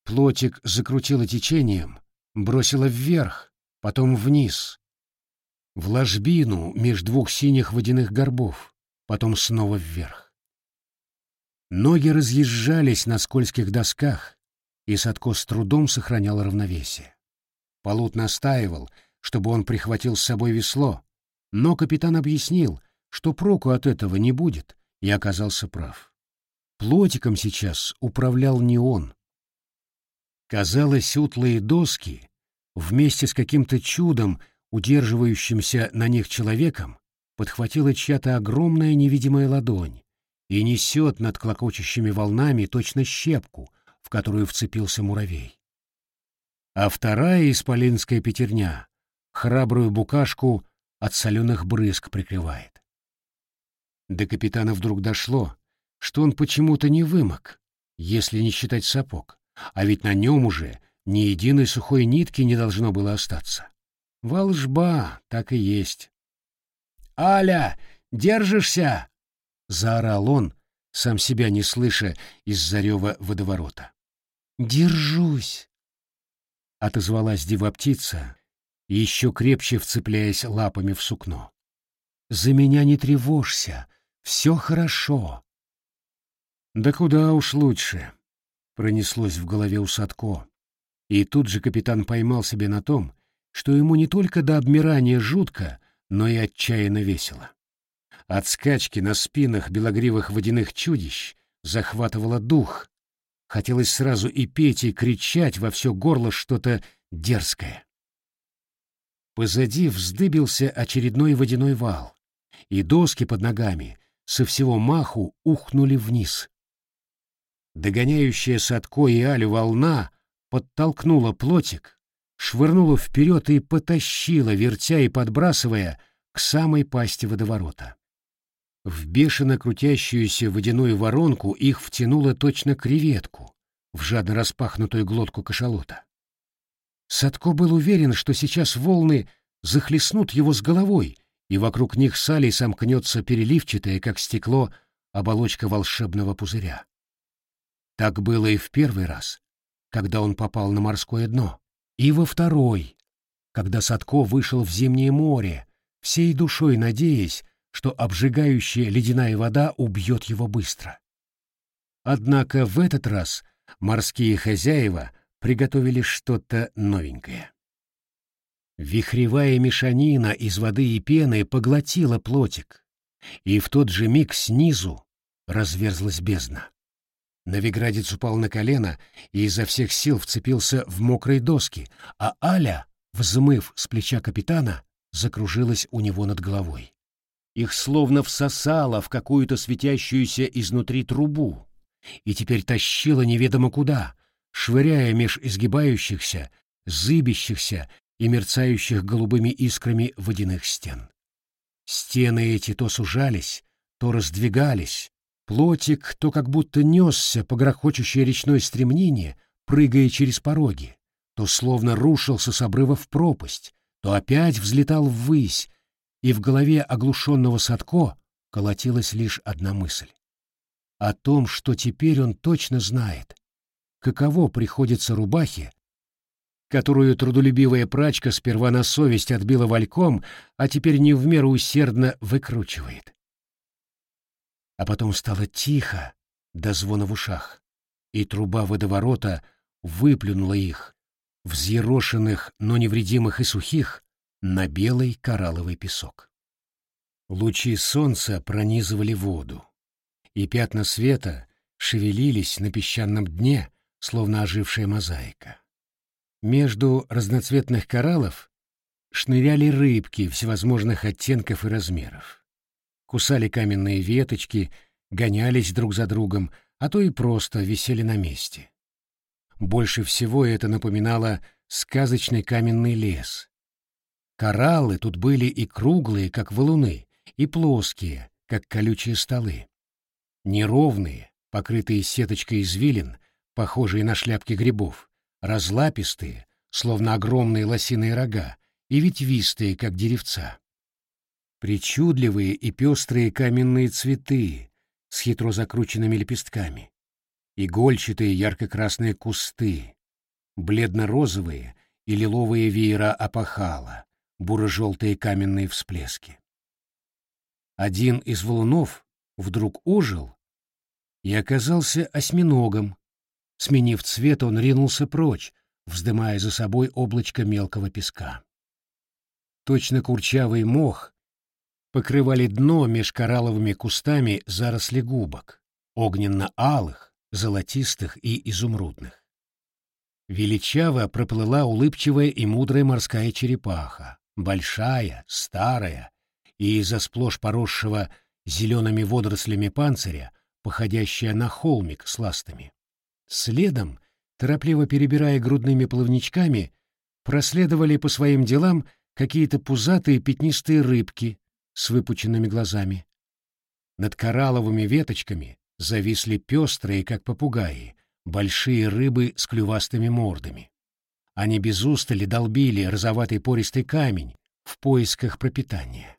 Плотик закрутило течением, бросило вверх, потом вниз, в ложбину меж двух синих водяных горбов, потом снова вверх. Ноги разъезжались на скользких досках, и Садко с трудом сохранял равновесие. Полут настаивал, чтобы он прихватил с собой весло, но капитан объяснил, что проку от этого не будет, и оказался прав. Плотиком сейчас управлял не он. Казалось, утлые доски вместе с каким-то чудом, удерживающимся на них человеком, подхватила чья-то огромная невидимая ладонь и несет над клокочущими волнами точно щепку, в которую вцепился муравей. А вторая исполинская пятерня храбрую букашку от соленых брызг прикрывает. До капитана вдруг дошло, что он почему-то не вымок, если не считать сапог, а ведь на нем уже ни единой сухой нитки не должно было остаться. Волжба, так и есть. «Аля, держишься!» — заорал он, сам себя не слыша из-за рева водоворота. «Держусь!» — отозвалась дива-птица, еще крепче вцепляясь лапами в сукно. «За меня не тревожься, все хорошо». «Да куда уж лучше», — пронеслось в голове у Садко. И тут же капитан поймал себя на том, что ему не только до обмирания жутко, но и отчаянно весело. От скачки на спинах белогривых водяных чудищ захватывало дух. Хотелось сразу и петь, и кричать во все горло что-то дерзкое. Позади вздыбился очередной водяной вал, и доски под ногами со всего маху ухнули вниз. Догоняющая Садко и Алю волна подтолкнула плотик, швырнула вперед и потащила, вертя и подбрасывая, к самой пасти водоворота. В бешено крутящуюся водяную воронку их втянуло точно креветку в жадно распахнутую глотку кашалота. Садко был уверен, что сейчас волны захлестнут его с головой, и вокруг них с Алей сомкнется переливчатая, как стекло, оболочка волшебного пузыря. Так было и в первый раз, когда он попал на морское дно, и во второй, когда Садко вышел в зимнее море, всей душой надеясь, что обжигающая ледяная вода убьет его быстро. Однако в этот раз морские хозяева приготовили что-то новенькое. Вихревая мешанина из воды и пены поглотила плотик, и в тот же миг снизу разверзлась бездна. Новиградец упал на колено и изо всех сил вцепился в мокрые доски, а Аля, взмыв с плеча капитана, закружилась у него над головой. Их словно всосало в какую-то светящуюся изнутри трубу, и теперь тащило неведомо куда, швыряя меж изгибающихся, зыбящихся и мерцающих голубыми искрами водяных стен. Стены эти то сужались, то раздвигались, плотик то как будто несся по грохочущей речной стремнине, прыгая через пороги, то словно рушился с обрыва в пропасть, то опять взлетал ввысь, и в голове оглушенного Садко колотилась лишь одна мысль. О том, что теперь он точно знает, каково приходится рубахе, которую трудолюбивая прачка сперва на совесть отбила вальком, а теперь не в меру усердно выкручивает. А потом стало тихо, до звона в ушах, и труба водоворота выплюнула их, взъерошенных, но невредимых и сухих, на белый коралловый песок. Лучи солнца пронизывали воду, и пятна света шевелились на песчаном дне, словно ожившая мозаика. Между разноцветных кораллов шныряли рыбки всевозможных оттенков и размеров. Кусали каменные веточки, гонялись друг за другом, а то и просто висели на месте. Больше всего это напоминало сказочный каменный лес, Кораллы тут были и круглые, как валуны, и плоские, как колючие столы. Неровные, покрытые сеточкой извилин, похожие на шляпки грибов, разлапистые, словно огромные лосиные рога, и ветвистые, как деревца. Причудливые и пестрые каменные цветы с хитро закрученными лепестками, игольчатые ярко-красные кусты, бледно-розовые и лиловые веера опахала, буро-желтые каменные всплески. Один из валунов вдруг ожил и оказался осьминогом. Сменив цвет, он ринулся прочь, вздымая за собой облачко мелкого песка. Точно курчавый мох покрывали дно меж коралловыми кустами заросли губок, огненно-алых, золотистых и изумрудных. Величаво проплыла улыбчивая и мудрая морская черепаха, большая, старая и из-за сплошь поросшего зелеными водорослями панциря, походящая на холмик с ластами. Следом, торопливо перебирая грудными плавничками, проследовали по своим делам какие-то пузатые пятнистые рыбки с выпученными глазами. Над коралловыми веточками зависли пестрые, как попугаи, большие рыбы с клювастыми мордами. Они без устали долбили розоватый пористый камень в поисках пропитания.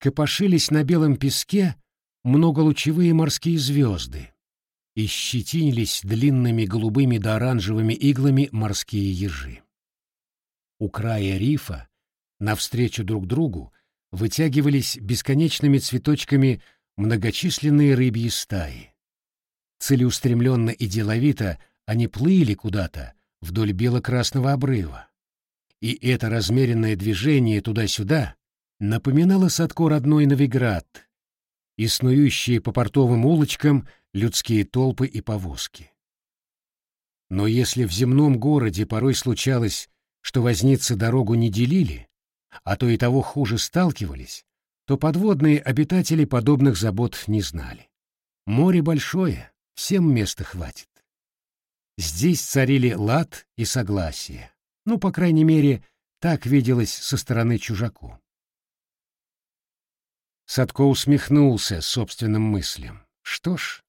Копошились на белом песке многолучевые морские звезды, и щетинились длинными голубыми да оранжевыми иглами морские ежи. У края рифа, навстречу друг другу, вытягивались бесконечными цветочками многочисленные рыбьи стаи. Целеустремленно и деловито они плыли куда-то вдоль бело-красного обрыва. И это размеренное движение туда-сюда напоминало Садко родной Новиград и снующие по портовым улочкам людские толпы и повозки. Но если в земном городе порой случалось, что возницы дорогу не делили, а то и того хуже сталкивались, то подводные обитатели подобных забот не знали. Море большое, всем места хватит. Здесь царили лад и согласие. Ну, по крайней мере, так виделось со стороны чужаку. Садко усмехнулся собственным мыслям. Что ж,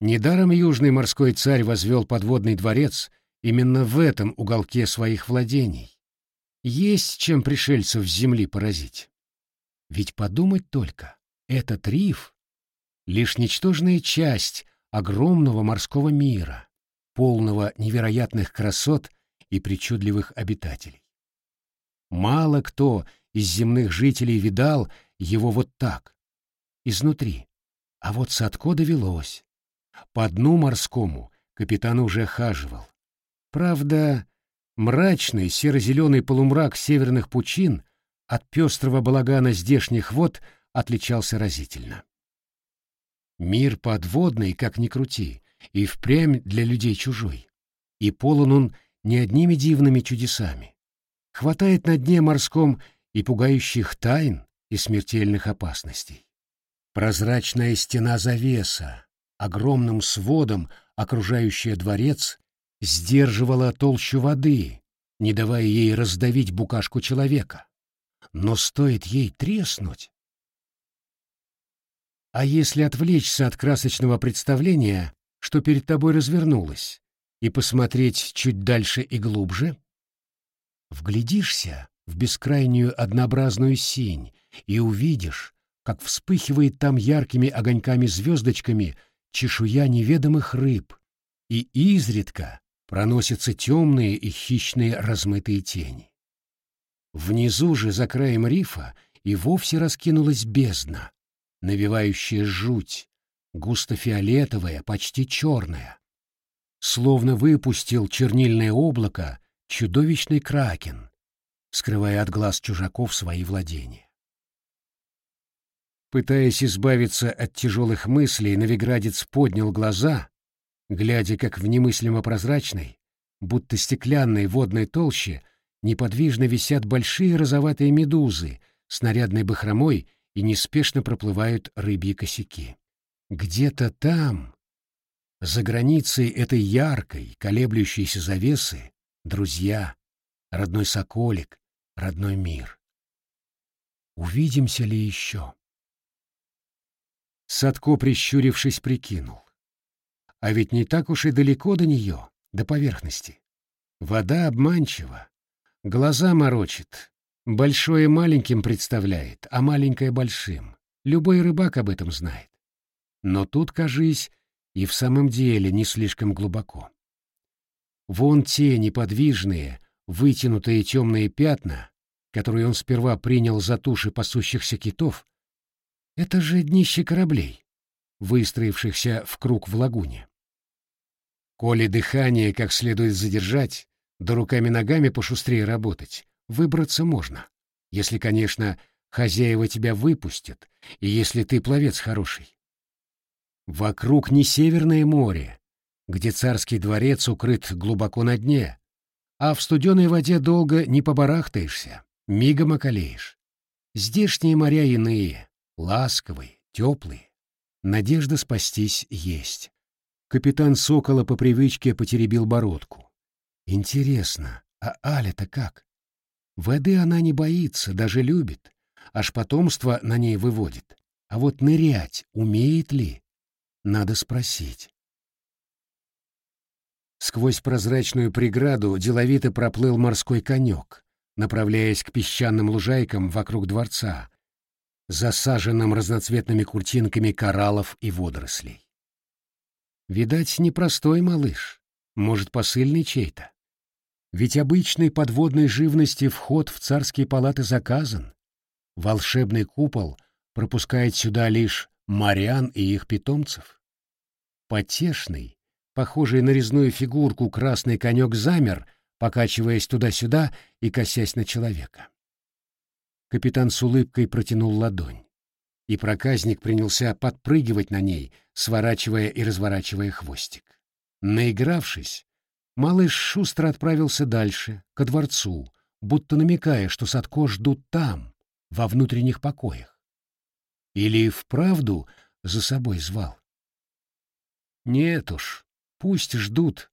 недаром южный морской царь возвел подводный дворец именно в этом уголке своих владений. Есть чем пришельцев с земли поразить. Ведь подумать только, этот риф — лишь ничтожная часть огромного морского мира, полного невероятных красот и причудливых обитателей. Мало кто из земных жителей видал его вот так, изнутри, а вот Садко довелось. По дну морскому капитан уже хаживал. Правда, мрачный серо-зеленый полумрак северных пучин от пестрого балагана здешних вод отличался разительно. Мир подводный, как ни крути, и впрямь для людей чужой. И полон он не одними дивными чудесами. Хватает на дне морском и пугающих тайн, и смертельных опасностей. Прозрачная стена завеса, огромным сводом окружающая дворец, сдерживала толщу воды, не давая ей раздавить букашку человека. Но стоит ей треснуть... А если отвлечься от красочного представления, что перед тобой развернулось, и посмотреть чуть дальше и глубже? Вглядишься в бескрайнюю однообразную синь и увидишь, как вспыхивает там яркими огоньками-звездочками чешуя неведомых рыб, и изредка проносятся темные и хищные размытые тени. Внизу же, за краем рифа, и вовсе раскинулась бездна, навевающая жуть, густо-фиолетовая, почти черная. Словно выпустил чернильное облако чудовищный кракен, скрывая от глаз чужаков свои владения. Пытаясь избавиться от тяжелых мыслей, Новиградец поднял глаза, глядя, как в немыслимо прозрачной, будто стеклянной водной толще, неподвижно висят большие розоватые медузы с нарядной бахромой и неспешно проплывают рыбьи косяки. Где-то там, за границей этой яркой, колеблющейся завесы, друзья, родной соколик, родной мир. Увидимся ли еще? Садко, прищурившись, прикинул. А ведь не так уж и далеко до нее, до поверхности. Вода обманчива, глаза морочит, большое маленьким представляет, а маленькое большим. Любой рыбак об этом знает. Но тут, кажись, и в самом деле не слишком глубоко. Вон те неподвижные, вытянутые темные пятна, которые он сперва принял за туши пасущихся китов, это же днище кораблей, выстроившихся в круг в лагуне. Коли дыхание как следует задержать, да руками-ногами пошустрее работать, выбраться можно, если, конечно, хозяева тебя выпустят, и если ты пловец хороший. Вокруг не Северное море, где царский дворец укрыт глубоко на дне, а в студеной воде долго не побарахтаешься, мигом околеешь. Здешние моря иные, ласковые, теплые. Надежда спастись есть. Капитан Сокола по привычке потеребил бородку. Интересно, а Аля-то как? Воды она не боится, даже любит, аж потомство на ней выводит. А вот нырять умеет ли? Надо спросить. Сквозь прозрачную преграду деловито проплыл морской конек, направляясь к песчаным лужайкам вокруг дворца, засаженным разноцветными куртинками кораллов и водорослей. Видать, непростой малыш, может, посыльный чей-то. Ведь обычной подводной живности вход в царские палаты заказан. Волшебный купол пропускает сюда лишь морян и их питомцев. Потешный, похожий на резную фигурку красный конек замер, покачиваясь туда-сюда и косясь на человека. Капитан с улыбкой протянул ладонь, и проказник принялся подпрыгивать на ней, сворачивая и разворачивая хвостик. Наигравшись, малыш шустро отправился дальше, ко дворцу, будто намекая, что Садко ждут там, во внутренних покоях. Или вправду за собой звал? Нет уж, пусть ждут.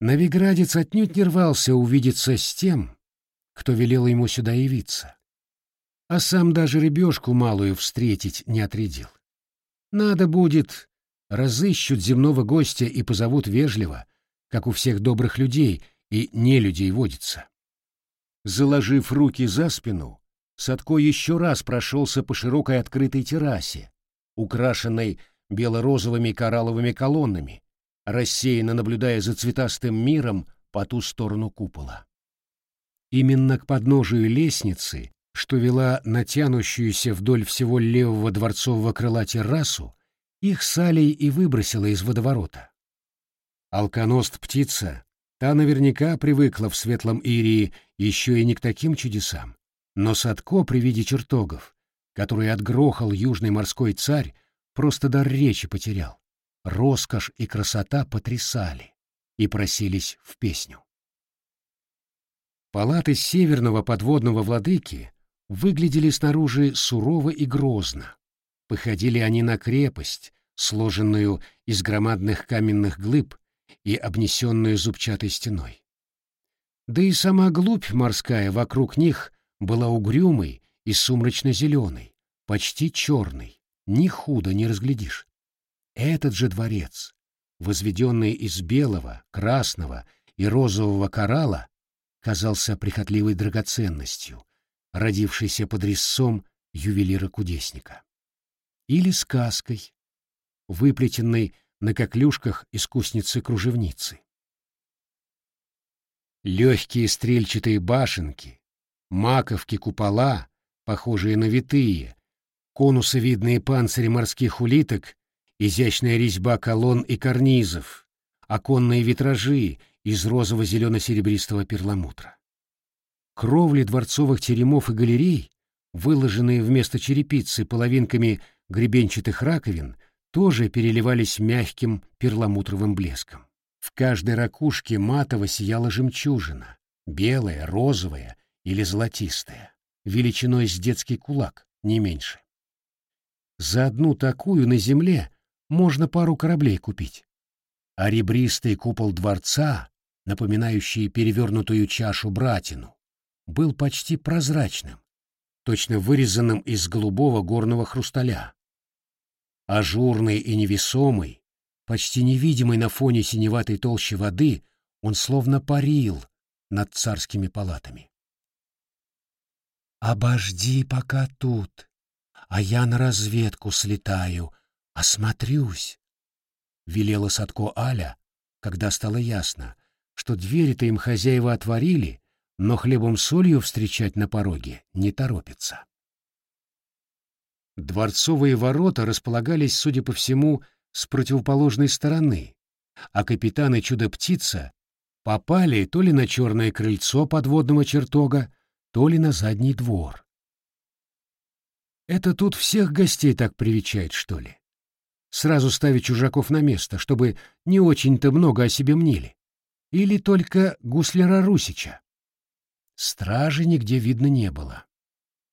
Новиградец отнюдь не рвался увидеться с тем, кто велел ему сюда явиться. А сам даже рыбешку малую встретить не отрядил. Надо будет, разыщут земного гостя и позовут вежливо, как у всех добрых людей и не людей водится. Заложив руки за спину, Садко еще раз прошелся по широкой открытой террасе, украшенной бело-розовыми коралловыми колоннами, рассеянно наблюдая за цветастым миром по ту сторону купола. Именно к подножию лестницы, что вела натянущуюся вдоль всего левого дворцового крыла террасу, их Салей и выбросила из водоворота. Алконост-птица, та наверняка привыкла в светлом Ирии еще и не к таким чудесам, но Садко при виде чертогов, которые отгрохал южный морской царь, просто дар речи потерял. Роскошь и красота потрясали и просились в песню. Палаты северного подводного владыки выглядели снаружи сурово и грозно. Походили они на крепость, сложенную из громадных каменных глыб и обнесенную зубчатой стеной. Да и сама глубь морская вокруг них была угрюмой и сумрачно-зеленой, почти черной, ни худо не разглядишь. Этот же дворец, возведенный из белого, красного и розового коралла, казался прихотливой драгоценностью, родившейся под резцом ювелира-кудесника. Или сказкой, выплетенной на коклюшках искусницы-кружевницы. Легкие стрельчатые башенки, маковки купола, похожие на витые, конусовидные панцири морских улиток, изящная резьба колонн и карнизов, оконные витражи из розово-зелено-серебристого перламутра. Кровли дворцовых теремов и галерей, выложенные вместо черепицы половинками гребенчатых раковин, тоже переливались мягким перламутровым блеском. В каждой ракушке матово сияла жемчужина, белая, розовая или золотистая, величиной с детский кулак, не меньше. За одну такую на земле можно пару кораблей купить. А ребристый купол дворца, напоминающий перевернутую чашу братину, был почти прозрачным, точно вырезанным из голубого горного хрусталя. Ажурный и невесомый, почти невидимый на фоне синеватой толщи воды, он словно парил над царскими палатами. «Обожди пока тут, а я на разведку слетаю, осмотрюсь», — велела Садко Аля, когда стало ясно, что двери-то им хозяева отворили, но хлебом-солью встречать на пороге не торопится. Дворцовые ворота располагались, судя по всему, с противоположной стороны, а капитаны Чудо-птица попали то ли на черное крыльцо подводного чертога, то ли на задний двор. Это тут всех гостей так привечает, что ли? Сразу ставить чужаков на место, чтобы не очень-то много о себе мнили? Или только гусляра Русича? Стражи нигде видно не было.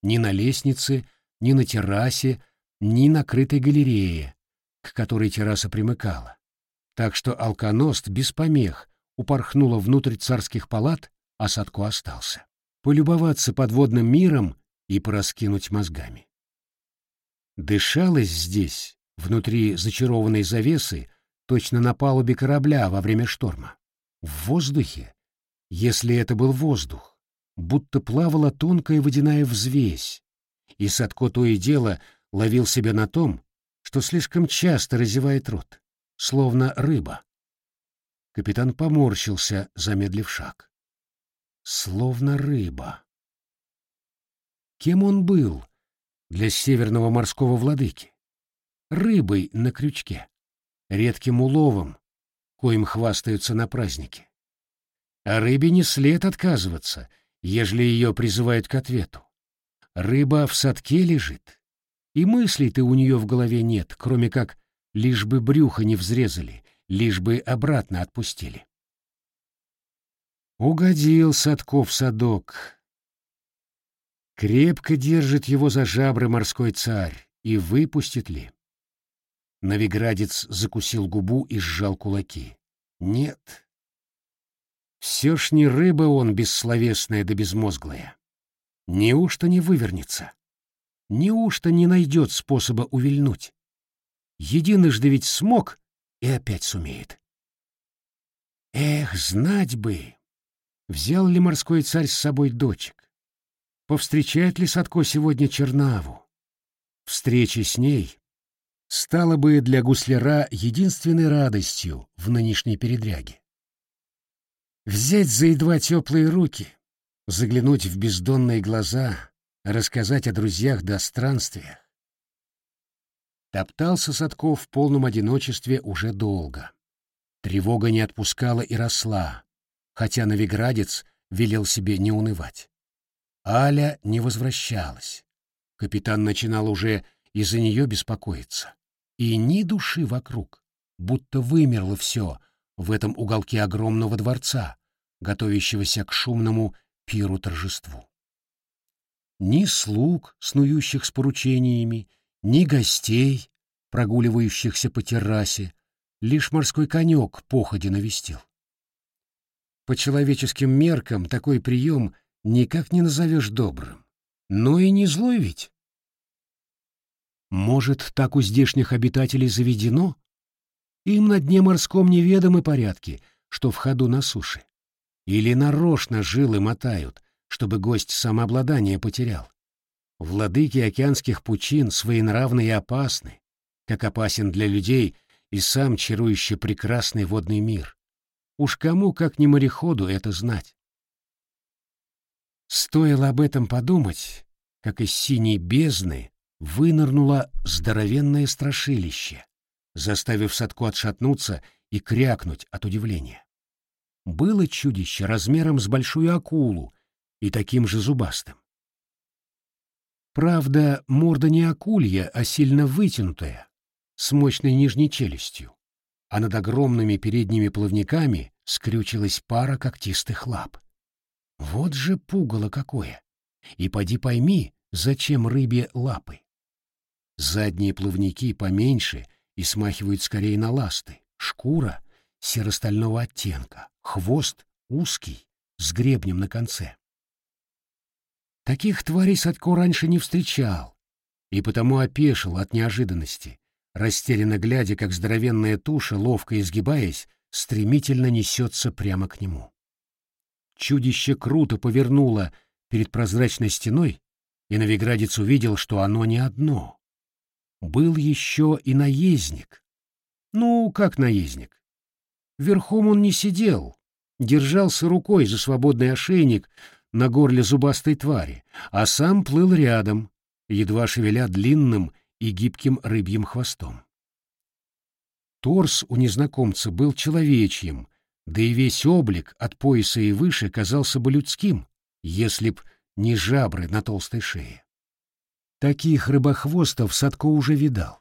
Ни на лестнице, ни на террасе, ни на крытой галерее, к которой терраса примыкала. Так что алконост без помех упорхнула внутрь царских палат, а Садко остался. Полюбоваться подводным миром и пораскинуть мозгами. Дышалось здесь, внутри зачарованной завесы, точно на палубе корабля во время шторма. В воздухе, если это был воздух, будто плавала тонкая водяная взвесь, и Садко то и дело ловил себя на том, что слишком часто разевает рот, словно рыба. Капитан поморщился, замедлив шаг. Словно рыба. Кем он был для северного морского владыки? Рыбой на крючке, редким уловом, коим хвастаются на празднике. А рыбе не след отказываться, ежели ее призывают к ответу. Рыба в садке лежит, и мыслей-то у нее в голове нет, кроме как лишь бы брюхо не взрезали, лишь бы обратно отпустили. Угодил Садков садок. Крепко держит его за жабры морской царь, и выпустит ли? Новиградец закусил губу и сжал кулаки. Нет. Все ж не рыба он бессловесная да безмозглая. Неужто не вывернется? Неужто не найдет способа увильнуть? Единожды ведь смог и опять сумеет. Эх, знать бы, взял ли морской царь с собой дочек, повстречает ли Садко сегодня Чернаву. Встреча с ней стала бы для гусляра единственной радостью в нынешней передряге. Взять за едва теплые руки, заглянуть в бездонные глаза, рассказать о друзьях до странствиях. Топтался Садков в полном одиночестве уже долго. Тревога не отпускала и росла, хотя Новиградец велел себе не унывать. Аля не возвращалась. Капитан начинал уже из-за нее беспокоиться. И ни души вокруг, будто вымерло все в этом уголке огромного дворца, готовящегося к шумному пиру-торжеству. Ни слуг, снующих с поручениями, ни гостей, прогуливающихся по террасе, лишь морской конек походе навестил. По человеческим меркам такой прием никак не назовешь добрым. Но и не злой ведь. Может, так у здешних обитателей заведено? Им на дне морском неведомы порядки, что в ходу на суше. Или нарочно жилы мотают, чтобы гость самообладание потерял. Владыки океанских пучин своенравны и опасны, как опасен для людей и сам чарующий прекрасный водный мир. Уж кому, как не мореходу, это знать. Стоило об этом подумать, как из синей бездны вынырнуло здоровенное страшилище, заставив Садку отшатнуться и крякнуть от удивления. Было чудище размером с большую акулу и таким же зубастым. Правда, морда не акулья, а сильно вытянутая, с мощной нижней челюстью, а над огромными передними плавниками скрючилась пара когтистых лап. Вот же пугало какое! И поди пойми, зачем рыбе лапы. Задние плавники поменьше и смахивают скорее на ласты, шкура серо-стального оттенка, хвост узкий, с гребнем на конце. Таких тварей Садко раньше не встречал, и потому опешил от неожиданности, растерянно глядя, как здоровенная туша, ловко изгибаясь, стремительно несется прямо к нему. Чудище круто повернуло перед прозрачной стеной, и Новиградец увидел, что оно не одно. Был еще и наездник. Ну, как наездник? Верхом он не сидел, держался рукой за свободный ошейник, на горле зубастой твари, а сам плыл рядом, едва шевеля длинным и гибким рыбьим хвостом. Торс у незнакомца был человечьим, да и весь облик от пояса и выше казался бы людским, если б не жабры на толстой шее. Таких рыбохвостов Садко уже видал,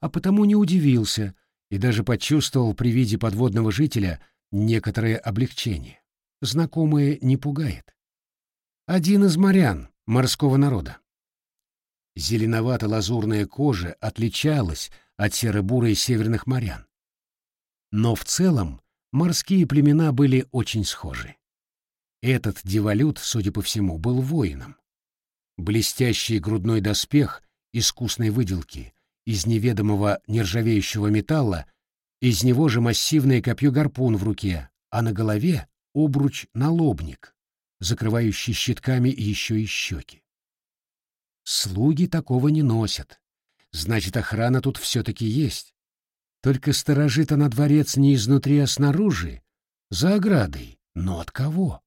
а потому не удивился и даже почувствовал при виде подводного жителя некоторое облегчение. Знакомое не пугает. Один из морян морского народа. Зеленовато-лазурная кожа отличалась от серо-бурой северных морян. Но в целом морские племена были очень схожи. Этот дивалют, судя по всему, был воином. Блестящий грудной доспех искусной выделки из неведомого нержавеющего металла, из него же массивное копье-гарпун в руке, а на голове — обруч-налобник, закрывающий щитками еще и щеки. Слуги такого не носят. Значит, охрана тут все-таки есть. Только сторожит она дворец не изнутри, а снаружи, за оградой, но от кого?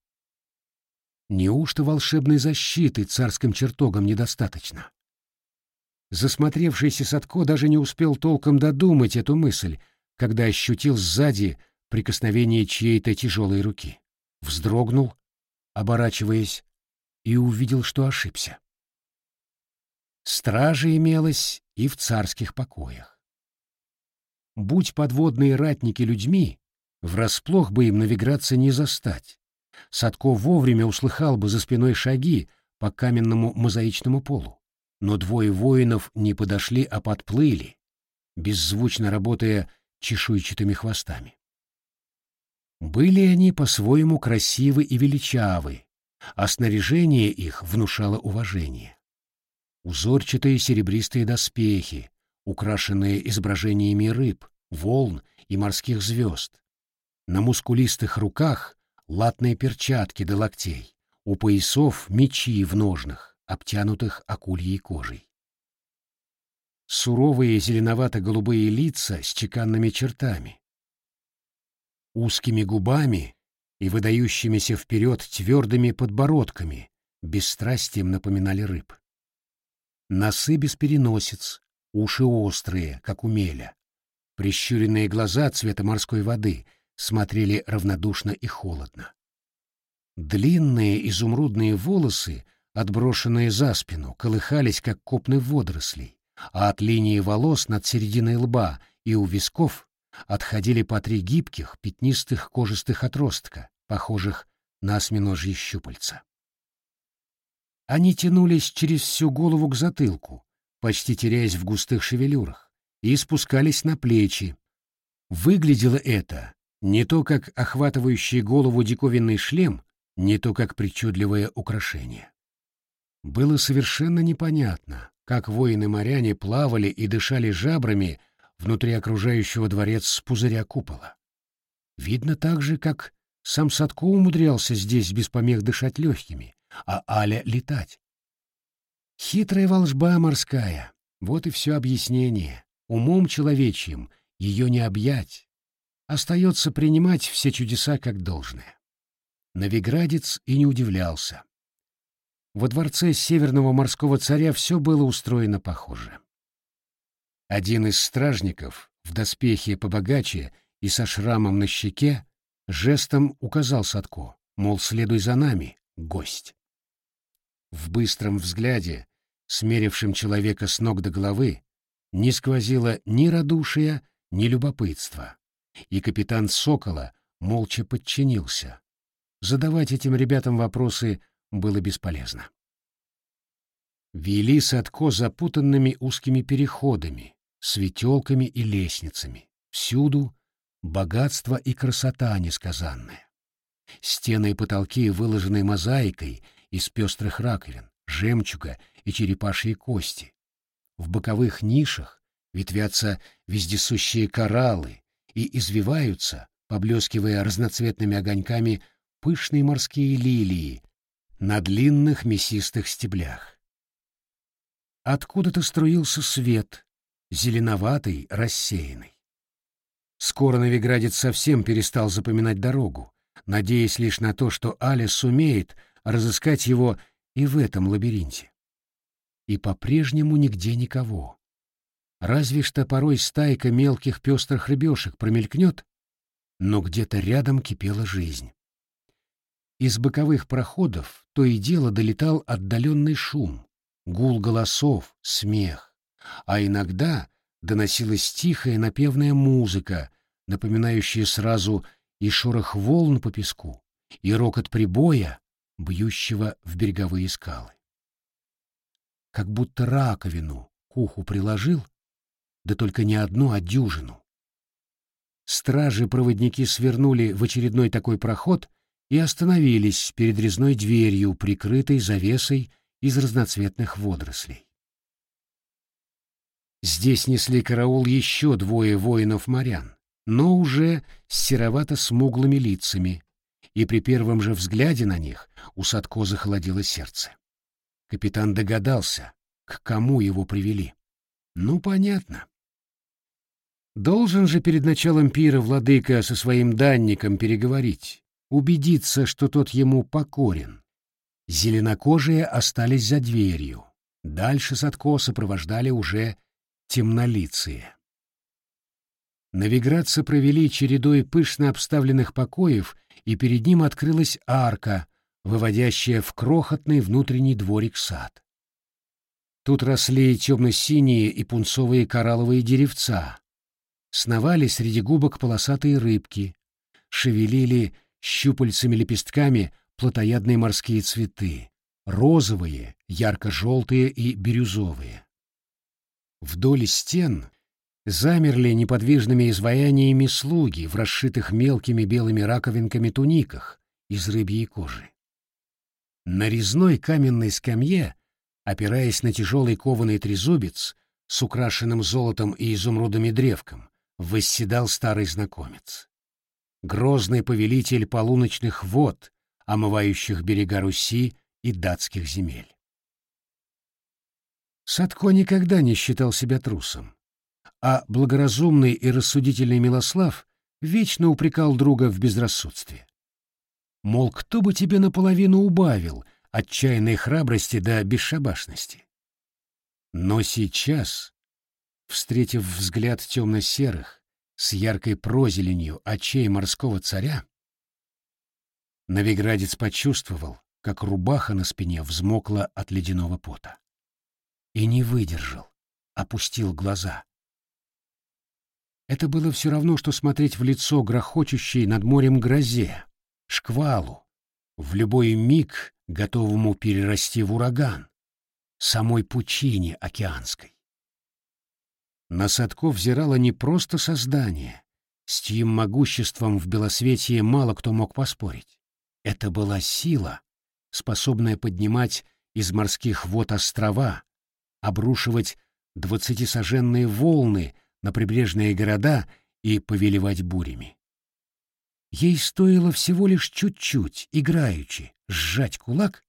Неужто волшебной защиты царским чертогам недостаточно? Засмотревшийся Садко даже не успел толком додумать эту мысль, когда ощутил сзади прикосновение чьей-то тяжелой руки. Вздрогнул, оборачиваясь, и увидел, что ошибся. Стража имелась и в царских покоях. Будь подводные ратники людьми, врасплох бы им навиграться не застать. Садко вовремя услыхал бы за спиной шаги по каменному мозаичному полу. Но двое воинов не подошли, а подплыли, беззвучно работая чешуйчатыми хвостами. Были они по-своему красивы и величавы, а снаряжение их внушало уважение. Узорчатые серебристые доспехи, украшенные изображениями рыб, волн и морских звезд. На мускулистых руках латные перчатки до локтей, у поясов мечи в ножнах, обтянутых акульей кожей. Суровые зеленовато-голубые лица с чеканными чертами, узкими губами и выдающимися вперед твердыми подбородками, бесстрастием напоминали рыб. Носы без переносиц, уши острые, как у меля. Прищуренные глаза цвета морской воды смотрели равнодушно и холодно. Длинные изумрудные волосы, отброшенные за спину, колыхались, как копны водорослей, а от линии волос над серединой лба и у висков отходили по три гибких, пятнистых кожистых отростка, похожих на осьминожьи щупальца. Они тянулись через всю голову к затылку, почти теряясь в густых шевелюрах, и спускались на плечи. Выглядело это не то как охватывающий голову диковинный шлем, не то как причудливое украшение. Было совершенно непонятно, как воины-моряне плавали и дышали жабрами внутри окружающего дворец с пузыря купола. Видно так же, как сам Садко умудрялся здесь без помех дышать легкими, а Аля — летать. Хитрая волжба морская — вот и все объяснение. Умом человечьим ее не объять. Остается принимать все чудеса как должное. Новиградец и не удивлялся. Во дворце северного морского царя все было устроено похоже. Один из стражников, в доспехе побогаче и со шрамом на щеке, жестом указал Садко, мол, следуй за нами, гость. В быстром взгляде, смерившем человека с ног до головы, не сквозило ни радушия, ни любопытства, и капитан Сокола молча подчинился. Задавать этим ребятам вопросы было бесполезно. Вели Садко запутанными узкими переходами, светелками и лестницами. Всюду богатство и красота несказанная. Стены и потолки выложены мозаикой из пестрых раковин, жемчуга и черепашьей кости. В боковых нишах ветвятся вездесущие кораллы и извиваются, поблескивая разноцветными огоньками, пышные морские лилии на длинных мясистых стеблях. Откуда-то струился свет, зеленоватый, рассеянный. Скоро Новиградец совсем перестал запоминать дорогу, надеясь лишь на то, что Аля сумеет разыскать его и в этом лабиринте. И по-прежнему нигде никого. Разве что порой стайка мелких пестрых рыбешек промелькнет, но где-то рядом кипела жизнь. Из боковых проходов то и дело долетал отдаленный шум, гул голосов, смех а иногда доносилась тихая напевная музыка, напоминающая сразу и шорох волн по песку, и рокот прибоя, бьющего в береговые скалы. Как будто раковину к уху приложил, да только не одну, а дюжину. Стражи-проводники свернули в очередной такой проход и остановились перед резной дверью, прикрытой завесой из разноцветных водорослей. Здесь несли караул еще двое воинов-морян, но уже с серовато-смуглыми лицами, и при первом же взгляде на них у Садко захолодило сердце. Капитан догадался, к кому его привели. Ну, понятно. Должен же перед началом пира владыка со своим данником переговорить, убедиться, что тот ему покорен. Зеленокожие остались за дверью. Дальше Садко сопровождали уже темнолицые. Новиградцы провели чередой пышно обставленных покоев, и перед ним открылась арка, выводящая в крохотный внутренний дворик сад. Тут росли темно-синие и пунцовые коралловые деревца, сновали среди губок полосатые рыбки, шевелили щупальцами-лепестками плотоядные морские цветы, розовые, ярко-желтые и бирюзовые. Вдоль стен замерли неподвижными изваяниями слуги в расшитых мелкими белыми раковинками туниках из рыбьей кожи. На резной каменной скамье, опираясь на тяжелый кованый трезубец с украшенным золотом и изумрудами древком, восседал старый знакомец. Грозный повелитель полуночных вод, омывающих берега Руси и датских земель. Садко никогда не считал себя трусом, а благоразумный и рассудительный Милослав вечно упрекал друга в безрассудстве. Мол, кто бы тебе наполовину убавил отчаянной храбрости до бесшабашности? Но сейчас, встретив взгляд темно-серых, с яркой прозеленью очей морского царя, Новиградец почувствовал, как рубаха на спине взмокла от ледяного пота. И не выдержал, опустил глаза. Это было все равно, что смотреть в лицо грохочущей над морем грозе, шквалу, в любой миг готовому перерасти в ураган, самой пучине океанской. На Садков взирало не просто создание, с чьим могуществом в белосветии мало кто мог поспорить. Это была сила, способная поднимать из морских вод острова, обрушивать двадцатисоженные волны на прибрежные города и повелевать бурями. Ей стоило всего лишь чуть-чуть, играючи, сжать кулак,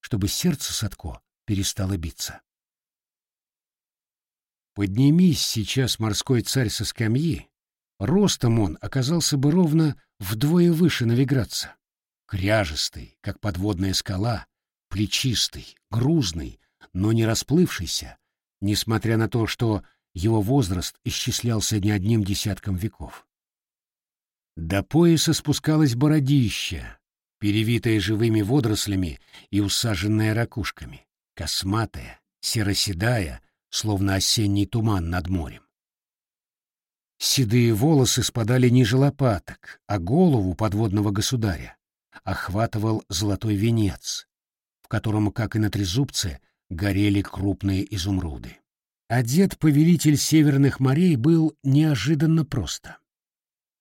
чтобы сердце Садко перестало биться. Поднимись сейчас морской царь со скамьи, ростом он оказался бы ровно вдвое выше навиграться. Кряжестый, как подводная скала, плечистый, грузный, но не расплывшийся, несмотря на то, что его возраст исчислялся не одним десятком веков. До пояса спускалось бородище, перевитое живыми водорослями и усаженное ракушками, косматая, сероседая, словно осенний туман над морем. Седые волосы спадали ниже лопаток, а голову подводного государя охватывал золотой венец, в котором, как и на трезубце, горели крупные изумруды. Одет повелитель северных морей был неожиданно просто.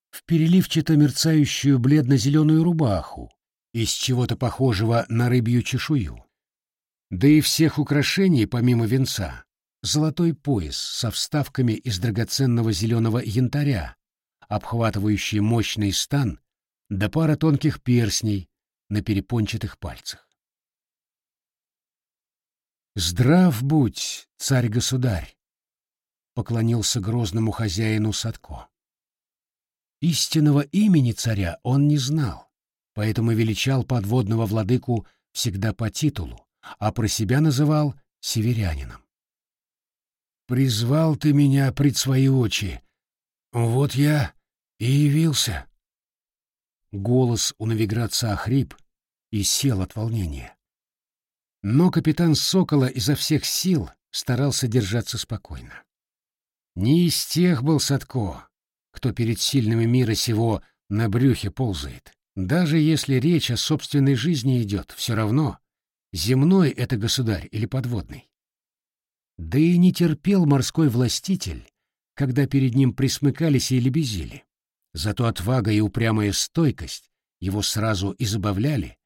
В переливчато мерцающую бледно-зеленую рубаху из чего-то похожего на рыбью чешую. Да и всех украшений, помимо венца, золотой пояс со вставками из драгоценного зеленого янтаря, обхватывающий мощный стан, да пара тонких перстней на перепончатых пальцах. «Здрав будь, царь-государь!» — поклонился грозному хозяину Садко. Истинного имени царя он не знал, поэтому величал подводного владыку всегда по титулу, а про себя называл северянином. Призвал ты меня пред свои очи. Вот я и явился. Голос у навиграца охрип и сел от волнения. Но капитан Сокола изо всех сил старался держаться спокойно. Не из тех был Садко, кто перед сильными мира сего на брюхе ползает. Даже если речь о собственной жизни идет, все равно, земной это государь или подводный. Да и не терпел морской властитель, когда перед ним присмыкались и лебезили. Зато отвага и упрямая стойкость его сразу и забавляли,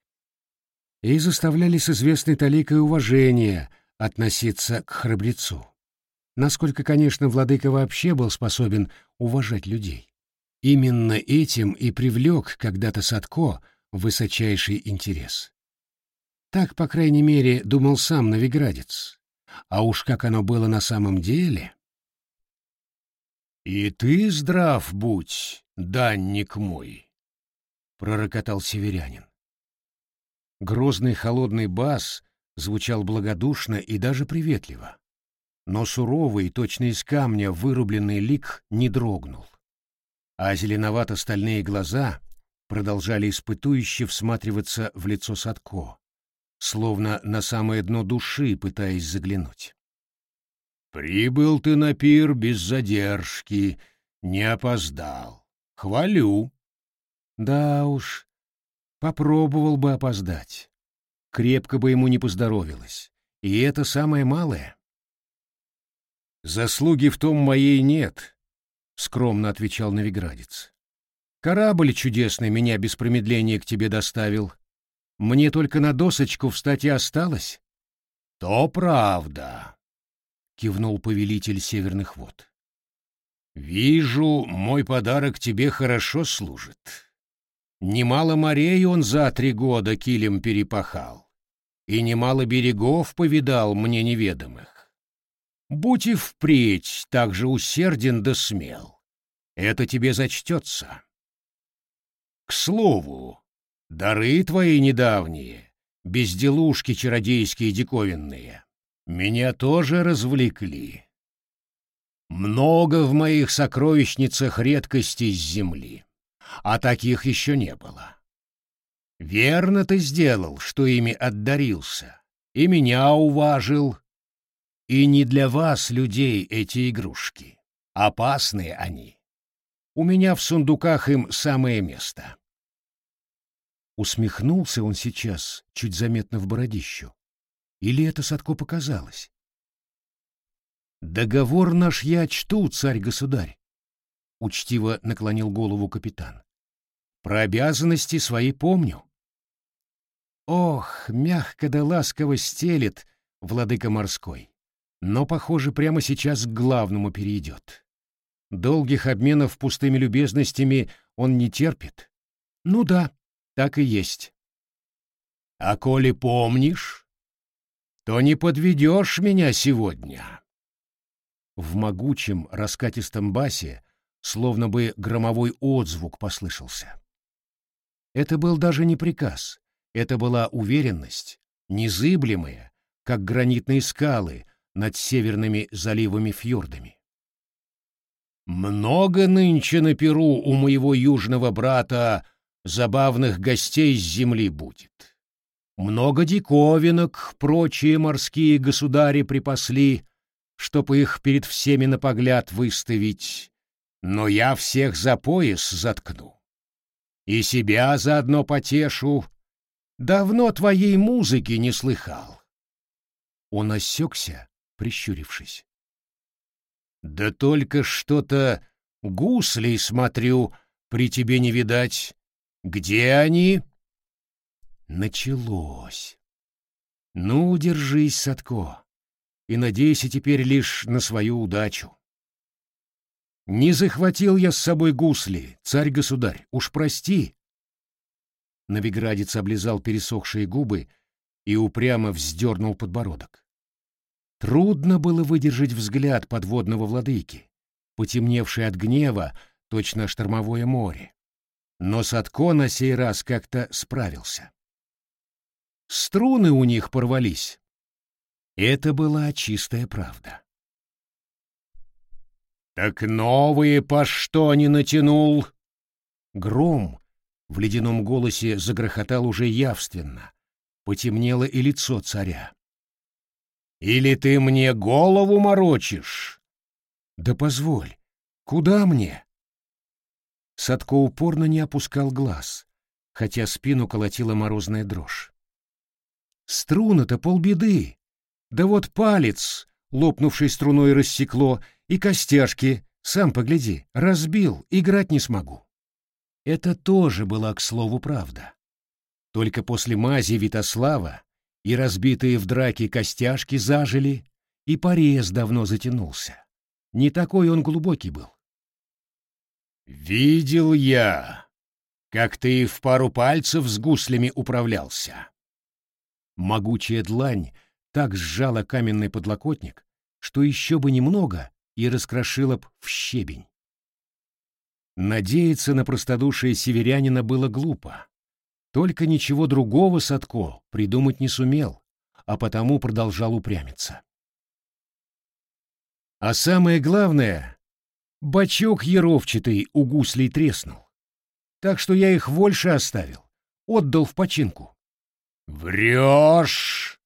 и заставляли с известной толикой уважения относиться к храбрецу. Насколько, конечно, владыка вообще был способен уважать людей. Именно этим и привлек когда-то Садко высочайший интерес. Так, по крайней мере, думал сам новиградец, а уж как оно было на самом деле... И ты здрав будь, данник мой, пророкотал северянин. Грозный холодный бас звучал благодушно и даже приветливо, но суровый, точно из камня вырубленный лик не дрогнул, а зеленовато-стальные глаза продолжали испытующе всматриваться в лицо Садко, словно на самое дно души пытаясь заглянуть. «Прибыл ты на пир без задержки, не опоздал. Хвалю». «Да уж, попробовал бы опоздать. Крепко бы ему не поздоровилось. И это самое малое». «Заслуги в том моей нет», — скромно отвечал Новиградец. «Корабль чудесный меня без промедления к тебе доставил. Мне только на досочку встать и осталось. — То правда, — кивнул повелитель северных вод. — Вижу, мой подарок тебе хорошо служит. Немало морей он за три года килем перепахал, и немало берегов повидал мне неведомых. Будь и впредь так же усерден да смел. Это тебе зачтется. К слову, Дары твои недавние, безделушки чародейские диковинные, меня тоже развлекли. Много в моих сокровищницах редкостей с земли, а таких еще не было. Верно ты сделал, что ими отдарился, и меня уважил. И не для вас, людей, эти игрушки. Опасные они. У меня в сундуках им самое место. Усмехнулся он сейчас, чуть заметно в бородищу. Или это Садко показалось? «Договор наш я чту, царь-государь», — учтиво наклонил голову капитан. «Про обязанности свои помню». Ох, мягко да ласково стелет владыка морской, но, похоже, прямо сейчас к главному перейдет. Долгих обменов пустыми любезностями он не терпит. Ну да, так и есть. А коли помнишь, то не подведешь меня сегодня. В могучем раскатистом басе словно бы громовой отзвук послышался. Это был даже не приказ, это была уверенность, незыблемая, как гранитные скалы над северными заливами-фьордами. «Много нынче на Перу у моего южного брата забавных гостей с земли будет. Много диковинок прочие морские государи припасли, чтоб их перед всеми на погляд выставить, но я всех за пояс заткну. И себя заодно потешу. Давно твоей музыки не слыхал. Он осекся, прищурившись. Да только что-то гуслей смотрю, при тебе не видать. Где они? Началось. Ну, держись, Садко, и надейся теперь лишь на свою удачу. Не захватил я с собой гусли, царь-государь, уж прости. Новиградец облизал пересохшие губы и упрямо вздернул подбородок. Трудно было выдержать взгляд подводного владыки, потемневший от гнева, точно штормовое море. Но Садко на сей раз как-то справился. Струны у них порвались. Это была чистая правда. «Так новые по что не натянул?» Гром в ледяном голосе загрохотал уже явственно. Потемнело и лицо царя. «Или ты мне голову морочишь?» «Да позволь, куда мне?» Садко упорно не опускал глаз, хотя спину колотила морозная дрожь. Струны-то полбеды. Да вот палец, лопнувший струной, рассекло, и костяшки, сам погляди, разбил, играть не смогу. Это тоже была, к слову, правда. Только после мази Витослава и разбитые в драке костяшки зажили, и порез давно затянулся. Не такой он глубокий был. «Видел я, как ты в пару пальцев с гуслями управлялся». Могучая длань так сжала каменный подлокотник, что еще бы немного и раскрошила б в щебень. Надеяться на простодушие северянина было глупо. Только ничего другого Садко придумать не сумел, а потому продолжал упрямиться. А самое главное, бачок еровчатый у гуслей треснул. Так что я их больше оставил, отдал в починку. «Врешь!»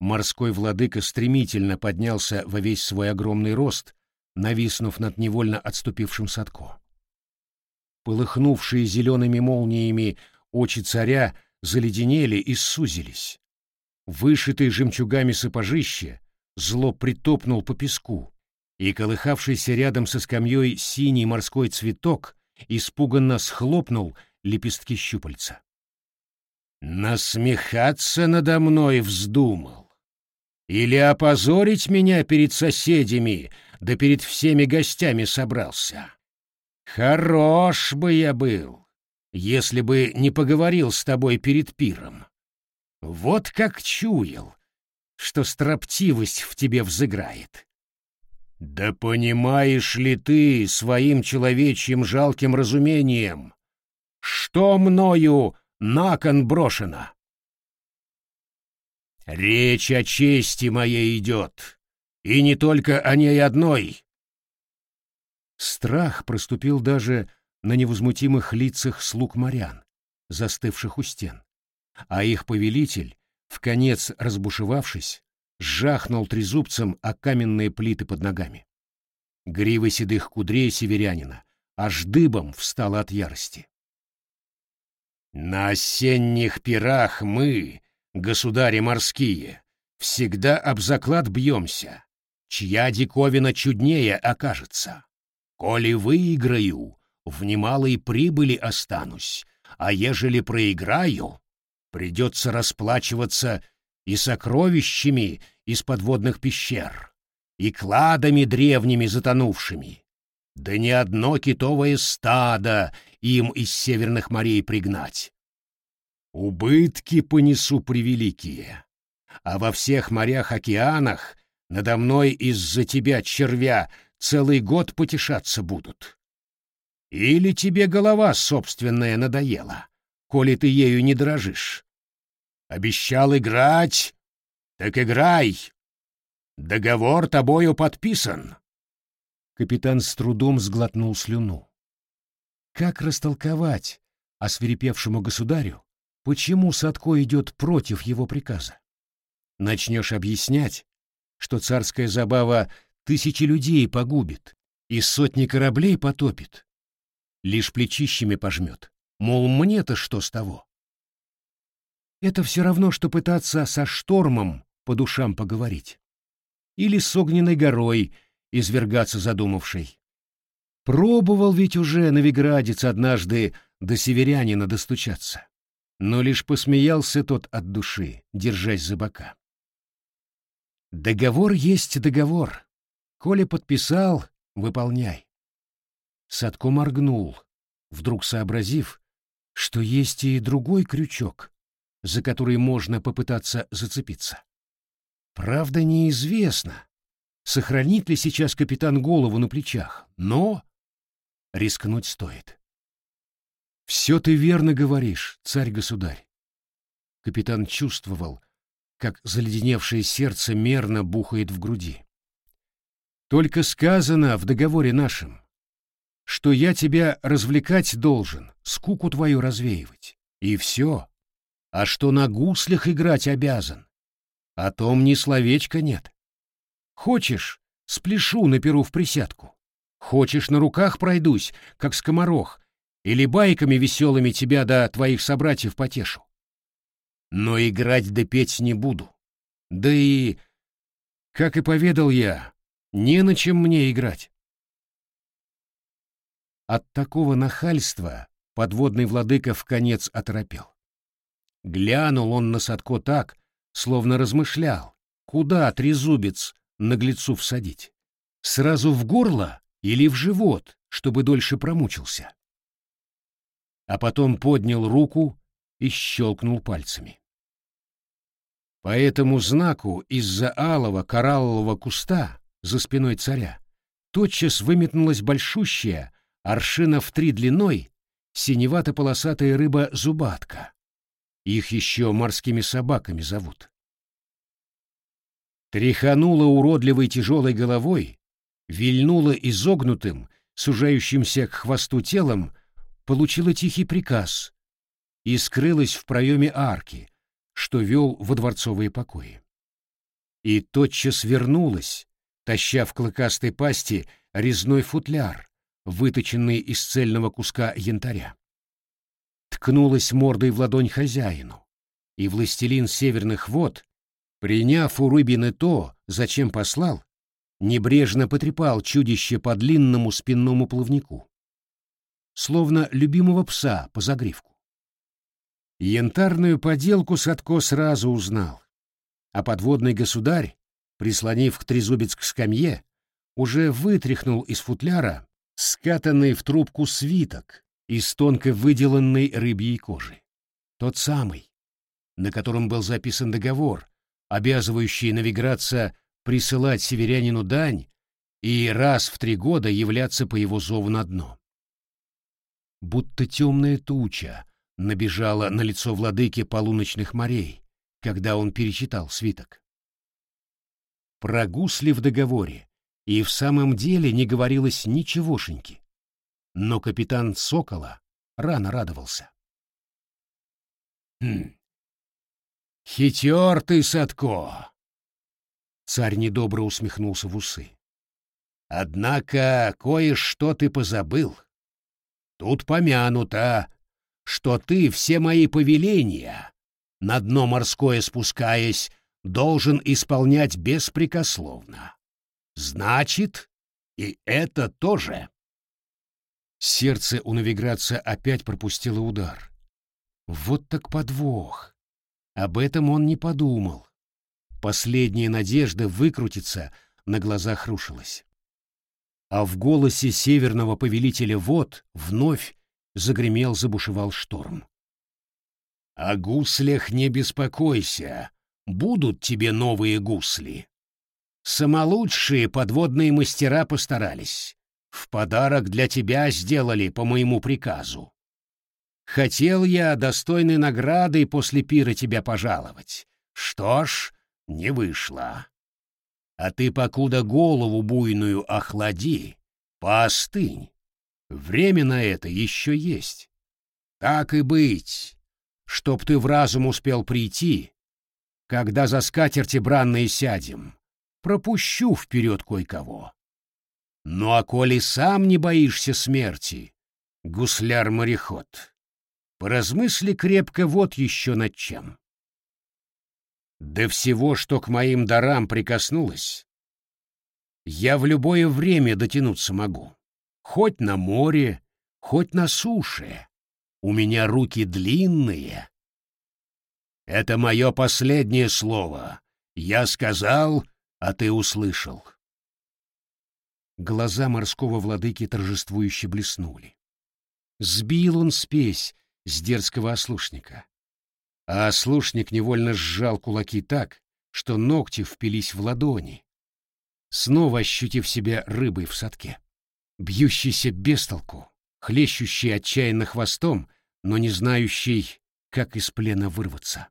Морской владыка стремительно поднялся во весь свой огромный рост, нависнув над невольно отступившим Садко. Полыхнувшие зелеными молниями очи царя заледенели и сузились. Вышитый жемчугами сапожище зло притопнул по песку, и колыхавшийся рядом со скамьей синий морской цветок испуганно схлопнул лепестки щупальца. «Насмехаться надо мной вздумал? Или опозорить меня перед соседями, да перед всеми гостями собрался? Хорош бы я был, если бы не поговорил с тобой перед пиром. Вот как чуял, что строптивость в тебе взыграет. Да понимаешь ли ты своим человечьим жалким разумением, что мною на кон брошено? Речь о чести моей идет, и не только о ней одной. Страх проступил даже на невозмутимых лицах слуг морян, застывших у стен, а их повелитель, в конец разбушевавшись, жахнул трезубцем о каменные плиты под ногами. Грива седых кудрей северянина аж дыбом встала от ярости. «На осенних пирах мы, государи морские, всегда об заклад бьемся, чья диковина чуднее окажется. Коли выиграю, в немалой прибыли останусь, а ежели проиграю, придется расплачиваться и сокровищами из подводных пещер, и кладами древними затонувшими. Да не одно китовое стадо им из северных морей пригнать. Убытки понесу превеликие, а во всех морях-океанах надо мной из-за тебя, червя, целый год потешаться будут. Или тебе голова собственная надоела, коли ты ею не дрожишь? Обещал играть, так играй. Договор тобою подписан. Капитан с трудом сглотнул слюну. Как растолковать освирепевшему государю, почему Садко идет против его приказа? Начнешь объяснять, что царская забава тысячи людей погубит и сотни кораблей потопит. Лишь плечищами пожмет, мол, мне-то что с того? Это все равно, что пытаться со штормом по душам поговорить. Или с огненной горой извергаться задумавшей. Пробовал ведь уже новиградец однажды до северянина достучаться. Но лишь посмеялся тот от души, держась за бока. Договор есть договор. Коли подписал, выполняй. Садко моргнул, вдруг сообразив, что есть и другой крючок, за который можно попытаться зацепиться. Правда, неизвестно, сохранит ли сейчас капитан голову на плечах, но рискнуть стоит. «Все ты верно говоришь, царь-государь». Капитан чувствовал, как заледеневшее сердце мерно бухает в груди. «Только сказано в договоре нашем, что я тебя развлекать должен, скуку твою развеивать, и все а что на гуслях играть обязан. О том ни словечка нет. Хочешь, спляшу на перу в присядку. Хочешь, на руках пройдусь, как скоморох, или байками веселыми тебя да твоих собратьев потешу. Но играть да петь не буду. Да и, как и поведал я, не на чем мне играть. От такого нахальства подводный владыка в конец оторопел. Глянул он на Садко так, словно размышлял, куда трезубец наглецу всадить. Сразу в горло или в живот, чтобы дольше промучился. А потом поднял руку и щелкнул пальцами. По этому знаку из-за алого кораллового куста за спиной царя тотчас выметнулась большущая, аршина в три длиной, синевато-полосатая рыба-зубатка. Их еще морскими собаками зовут. Тряханула уродливой тяжелой головой, вильнула изогнутым, сужающимся к хвосту телом, получила тихий приказ и скрылась в проеме арки, что вел во дворцовые покои. И тотчас вернулась, таща в клыкастой пасти резной футляр, выточенный из цельного куска янтаря. Ткнулась мордой в ладонь хозяину, и властелин северных вод, приняв у рыбины то, зачем послал, небрежно потрепал чудище по длинному спинному плавнику, словно любимого пса по загривку. Янтарную поделку Садко сразу узнал, а подводный государь, прислонив к трезубец к скамье, уже вытряхнул из футляра скатанный в трубку свиток из тонко выделанной рыбьей кожи. Тот самый, на котором был записан договор, обязывающий навиграться присылать северянину дань и раз в три года являться по его зову на дно. Будто темная туча набежала на лицо владыки полуночных морей, когда он перечитал свиток. Про гусли в договоре и в самом деле не говорилось ничегошеньки. Но капитан Сокола рано радовался. «Хм. Хитер ты, Садко!» Царь недобро усмехнулся в усы. «Однако кое-что ты позабыл. Тут помянуто, что ты все мои повеления, на дно морское спускаясь, должен исполнять беспрекословно. Значит, и это тоже. Сердце у навиграция опять пропустило удар. Вот так подвох. Об этом он не подумал. Последняя надежда выкрутиться на глазах рушилась. А в голосе северного повелителя вод вновь загремел, забушевал шторм. «О гуслях не беспокойся, будут тебе новые гусли. Самолучшие подводные мастера постарались. В подарок для тебя сделали по моему приказу. Хотел я достойной наградой после пира тебя пожаловать. Что ж, не вышло. А ты покуда голову буйную охлади, поостынь. Время на это еще есть. Так и быть, чтоб ты в разум успел прийти, когда за скатерти бранные сядем, пропущу вперед кое-кого. Ну а коли сам не боишься смерти, гусляр-мореход, поразмысли крепко вот еще над чем. До всего, что к моим дарам прикоснулось, я в любое время дотянуться могу. Хоть на море, хоть на суше. У меня руки длинные. Это мое последнее слово. Я сказал, а ты услышал. Глаза морского владыки торжествующе блеснули. Сбил он спесь с дерзкого ослушника. А ослушник невольно сжал кулаки так, что ногти впились в ладони, снова ощутив себя рыбой в садке. Бьющийся без толку, хлещущий отчаянно хвостом, но не знающий, как из плена вырваться.